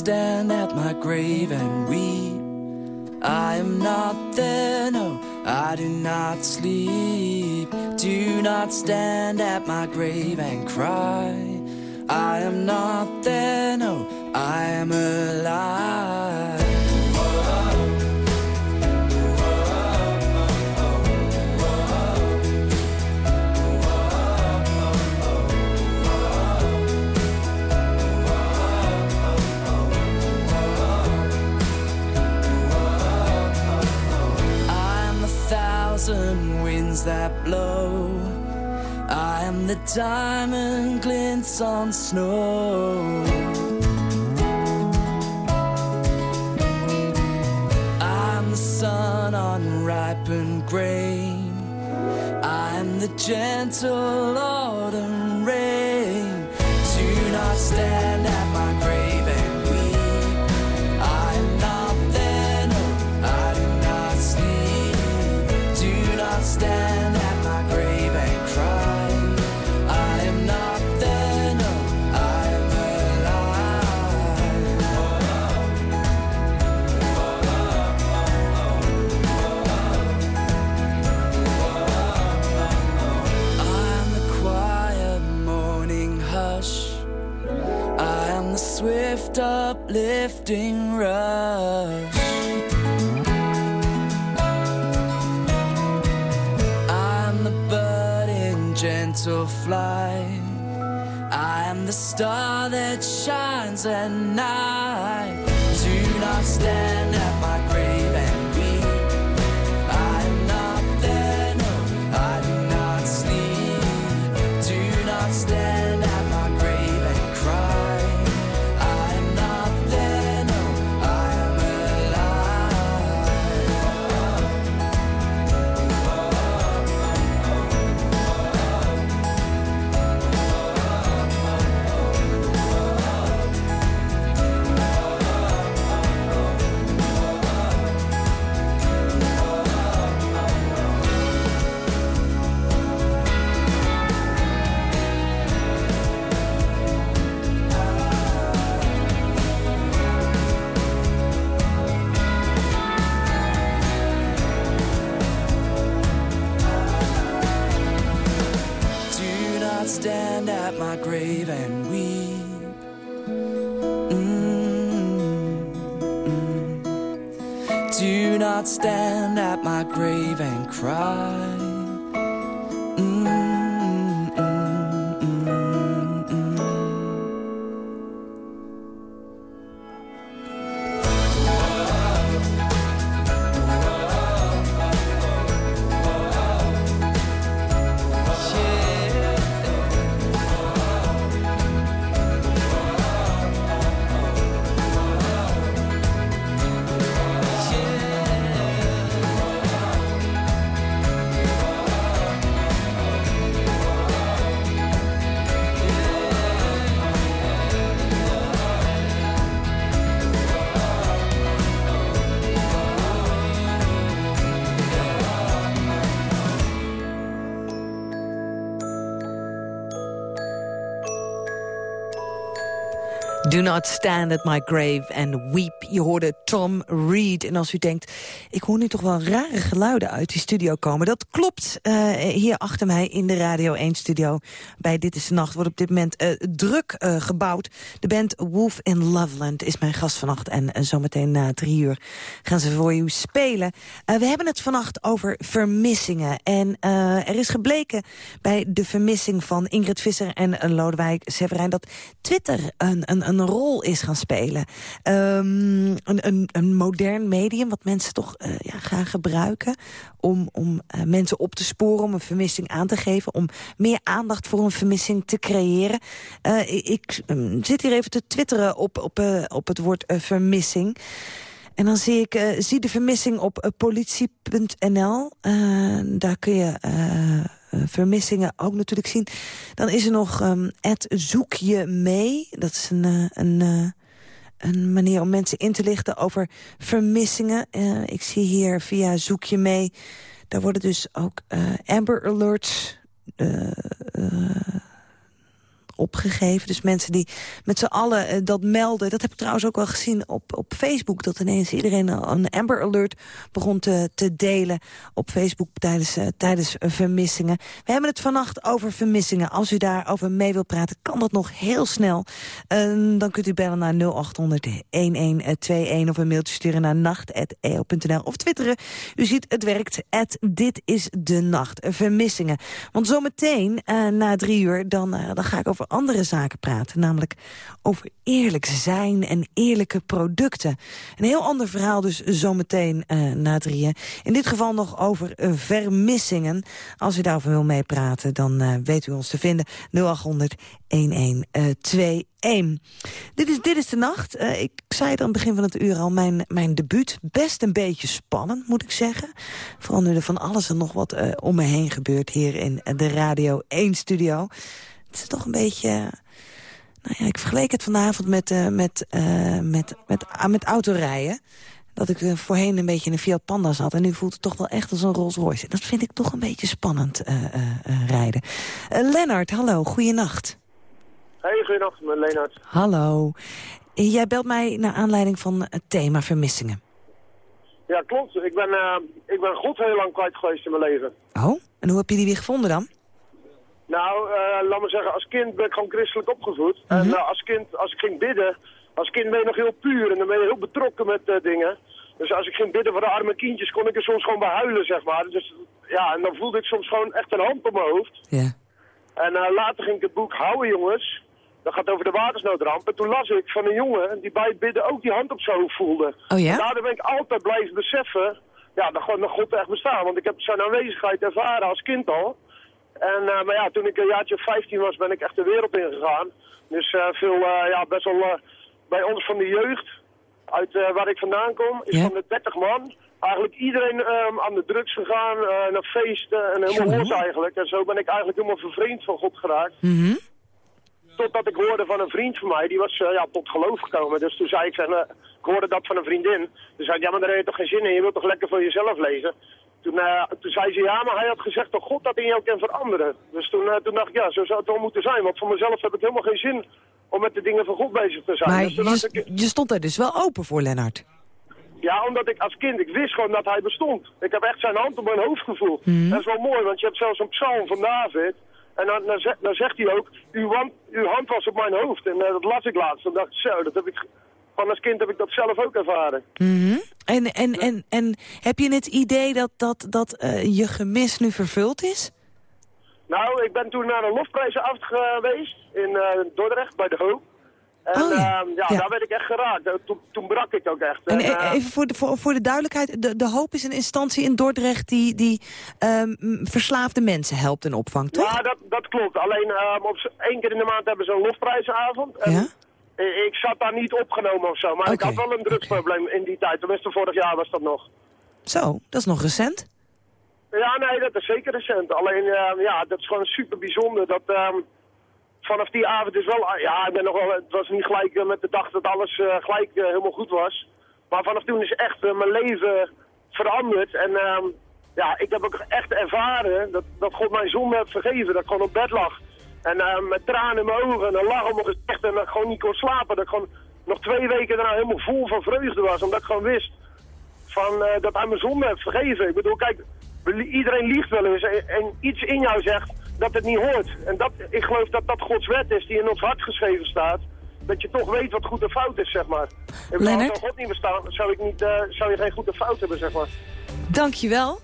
Stand at my grave and weep. I am not there, no, I do not sleep. Do not stand at my grave and cry. Diamond glints on snow. I'm the sun on ripened grain. I am the gentle star that shines at night. Do not stand at my grave and weep. Je hoorde Tom Reed. En als u denkt, ik hoor nu toch wel rare geluiden uit die studio komen. Dat klopt. Eh, hier achter mij in de Radio 1-studio bij Dit is de Nacht... wordt op dit moment eh, druk eh, gebouwd. De band Wolf in Loveland is mijn gast vannacht. En zometeen na drie uur gaan ze voor u spelen. We hebben het vannacht over vermissingen. En er is gebleken bij de vermissing van Ingrid Visser en Lodewijk Severijn... dat Twitter een, een, een rol is gaan spelen. Ehm, een, een, een modern medium wat mensen toch ja, gaan gebruiken... om, om eh, mensen op te sporen, om een vermissing aan te geven... om meer aandacht voor een vermissing te creëren. Eh, ik ehm, zit hier even te twitteren op, op, eh, op het woord vermissing... En dan zie ik, zie de vermissing op politie.nl. Daar kun je vermissingen ook natuurlijk zien. Dan is er nog ehm het zoek je mee. Dat is een, een, een manier om mensen in te lichten over vermissingen. Eh, ik zie hier via zoek je mee. Daar worden dus ook eh, Amber Alerts... opgegeven. Dus mensen die met z'n allen eh, dat melden. Dat heb ik trouwens ook wel gezien op, op Facebook. Dat ineens iedereen een Amber Alert begon te, te delen op Facebook tijdens, eh, tijdens eh, vermissingen. We hebben het vannacht over vermissingen. Als u daarover mee wilt praten, kan dat nog heel snel. Eh, dan kunt u bellen naar 0800-1121 of een mailtje sturen naar nacht.eo.nl of twitteren. U ziet, het werkt. Dit is de nacht. Vermissingen. Want zometeen, eh, na drie uur, dan, dan ga ik over andere zaken praten. Namelijk over eerlijk zijn en eerlijke producten. Een heel ander verhaal dus zometeen uh, na drieën. In dit geval nog over uh, vermissingen. Als u daarover wil meepraten, dan uh, weet u ons te vinden. 0800 1121. Dit is, dit is de nacht. Ik zei het aan het begin van het uur al, mijn, mijn debuut. Best een beetje spannend, moet ik zeggen. Vooral nu er van alles en nog wat om me heen gebeurt hier in de Radio 1-studio. Het is toch een beetje... Nou ja, ik vergeleek het vanavond met, uh, met, met, met, met autorijden. Dat ik voorheen een beetje in een Fiat Panda zat. En nu voelt het toch wel echt als een Rolls Royce. Dat vind ik toch een beetje spannend rijden. Lennart, hallo, goeienacht. Hey, goedenacht, met Leenaert. Hallo. Jij belt mij naar aanleiding van het thema vermissingen. Ja, klopt. Ik ben, ik ben God heel lang kwijt geweest in mijn leven. Oh, en hoe heb je die weer gevonden dan? Nou, uh, laat maar zeggen, als kind ben ik gewoon christelijk opgevoed. Mm -hmm. En uh, als kind, als ik ging bidden, als kind ben je nog heel puur en dan ben je heel betrokken met dingen. Dus als ik ging bidden voor de arme kindjes, kon ik er soms gewoon bij huilen, zeg maar. Dus ja, en dan voelde ik soms gewoon echt een hand op mijn hoofd. Ja. En later ging ik het boek Houden Jongens, dat gaat over de watersnoodramp. En toen las ik van een jongen die bij het bidden ook die hand op zijn hoofd voelde. Oh ja? En daardoor ben ik altijd blijven beseffen ja, dat nog God echt bestaan. Want ik heb zijn aanwezigheid ervaren als kind al. En, uh, maar ja, toen ik een jaartje of 15 was, ben ik echt de wereld ingegaan. Dus uh, veel, uh, ja, best wel bij ons van de jeugd, uit waar ik vandaan kom, is Ja. van de 30 man. Eigenlijk iedereen um, aan de drugs gegaan, naar feesten en helemaal los eigenlijk. En zo ben ik eigenlijk helemaal vervreemd van God geraakt. Mhm. Totdat ik hoorde van een vriend van mij, die was eh, ja, tot geloof gekomen. Dus toen zei ik, eh, ik hoorde dat van een vriendin. Toen zei ik, ja, maar daar heb je toch geen zin in, je wilt toch lekker voor jezelf lezen? Toen, eh, toen zei ze, ja, maar hij had gezegd dat God dat in jou kan veranderen. Dus toen, eh, toen dacht ik, ja, zo zou het wel moeten zijn. Want voor mezelf heb ik helemaal geen zin om met de dingen van God bezig te zijn. Maar Dus je, ik, je stond er dus wel open voor, Lennart. ja, omdat ik als kind, ik wist gewoon dat hij bestond. Ik heb echt zijn hand op mijn hoofd gevoeld. Mhm. Dat is wel mooi, want je hebt zelfs een psalm van David. En dan, dan, zegt, dan zegt hij ook, uw hand, uw hand was op mijn hoofd. En eh, dat las ik laatst. En dacht ik, zo, dat heb ik, van als kind heb ik dat zelf ook ervaren. Mhm. En, en, en, en heb je het idee dat, dat, dat eh, je gemis nu vervuld is? Nou, ik ben toen naar een lofprijzenavond geweest in eh, Dordrecht, bij de Hoop. En Oh, ja. ehm, ja, Ja. daar werd ik echt geraakt. Eh, Toen, toen brak ik ook echt. En En, e- even voor de, voor, voor de duidelijkheid, de, de Hoop is een instantie in Dordrecht die, die ehm, verslaafde mensen helpt en opvangt, toch? Ja, dat, dat klopt. Alleen ehm, op één keer in de maand hebben ze een lofprijzenavond. En Ja? I- Ik zat daar niet opgenomen of zo, maar ik had wel een drugsprobleem in die tijd. Tenminste, vorig jaar was dat nog. Zo, dat is nog recent. Ja, nee, dat is zeker recent. Alleen, ehm, ja, dat is gewoon super bijzonder. Dat ehm, vanaf die avond is wel... Ja, ik ben nog wel, het was niet gelijk eh, met de dag dat alles eh, gelijk eh, helemaal goed was. Maar vanaf toen is echt eh, mijn leven veranderd. En ehm, ja, ik heb ook echt ervaren dat, dat God mijn zonde heeft vergeven. Dat ik gewoon op bed lag. En eh, met tranen in mijn ogen en een lach op mijn gezicht. En dat ik gewoon niet kon slapen. Dat ik gewoon nog twee weken daarna helemaal vol van vreugde was. Omdat ik gewoon wist van, eh, dat hij mijn zonde heeft vergeven. Ik bedoel, kijk, iedereen liegt wel eens en, en iets in jou zegt dat het niet hoort. En dat, ik geloof dat dat Gods wet is die in ons hart geschreven staat. Dat je toch weet wat goed en fout is, zeg maar. Leonard? Als God niet bestaan, zou, ik niet, eh, zou je geen goed en fout hebben, zeg maar. Dankjewel.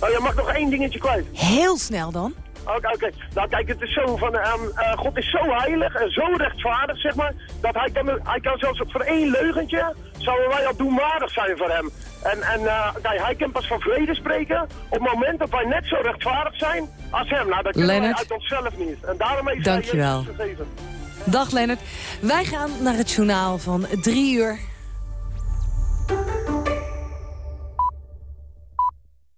Oh, je mag nog één dingetje kwijt. Heel snel dan. Oké, oké. Nou kijk, het is zo van, ehm, eh, God is zo heilig en zo rechtvaardig, zeg maar, dat hij kan, hij kan zelfs voor één leugentje, zouden wij al doenwaardig zijn voor hem. En, en eh, kijk, hij kan pas van vrede spreken op het moment dat wij net zo rechtvaardig zijn als hem. Nou, dat kunnen Leonard. wij uit onszelf niet. En daarom heeft hij Dankjewel. Jezus gegeven. Dag Lennart. Wij gaan naar het journaal van drie uur.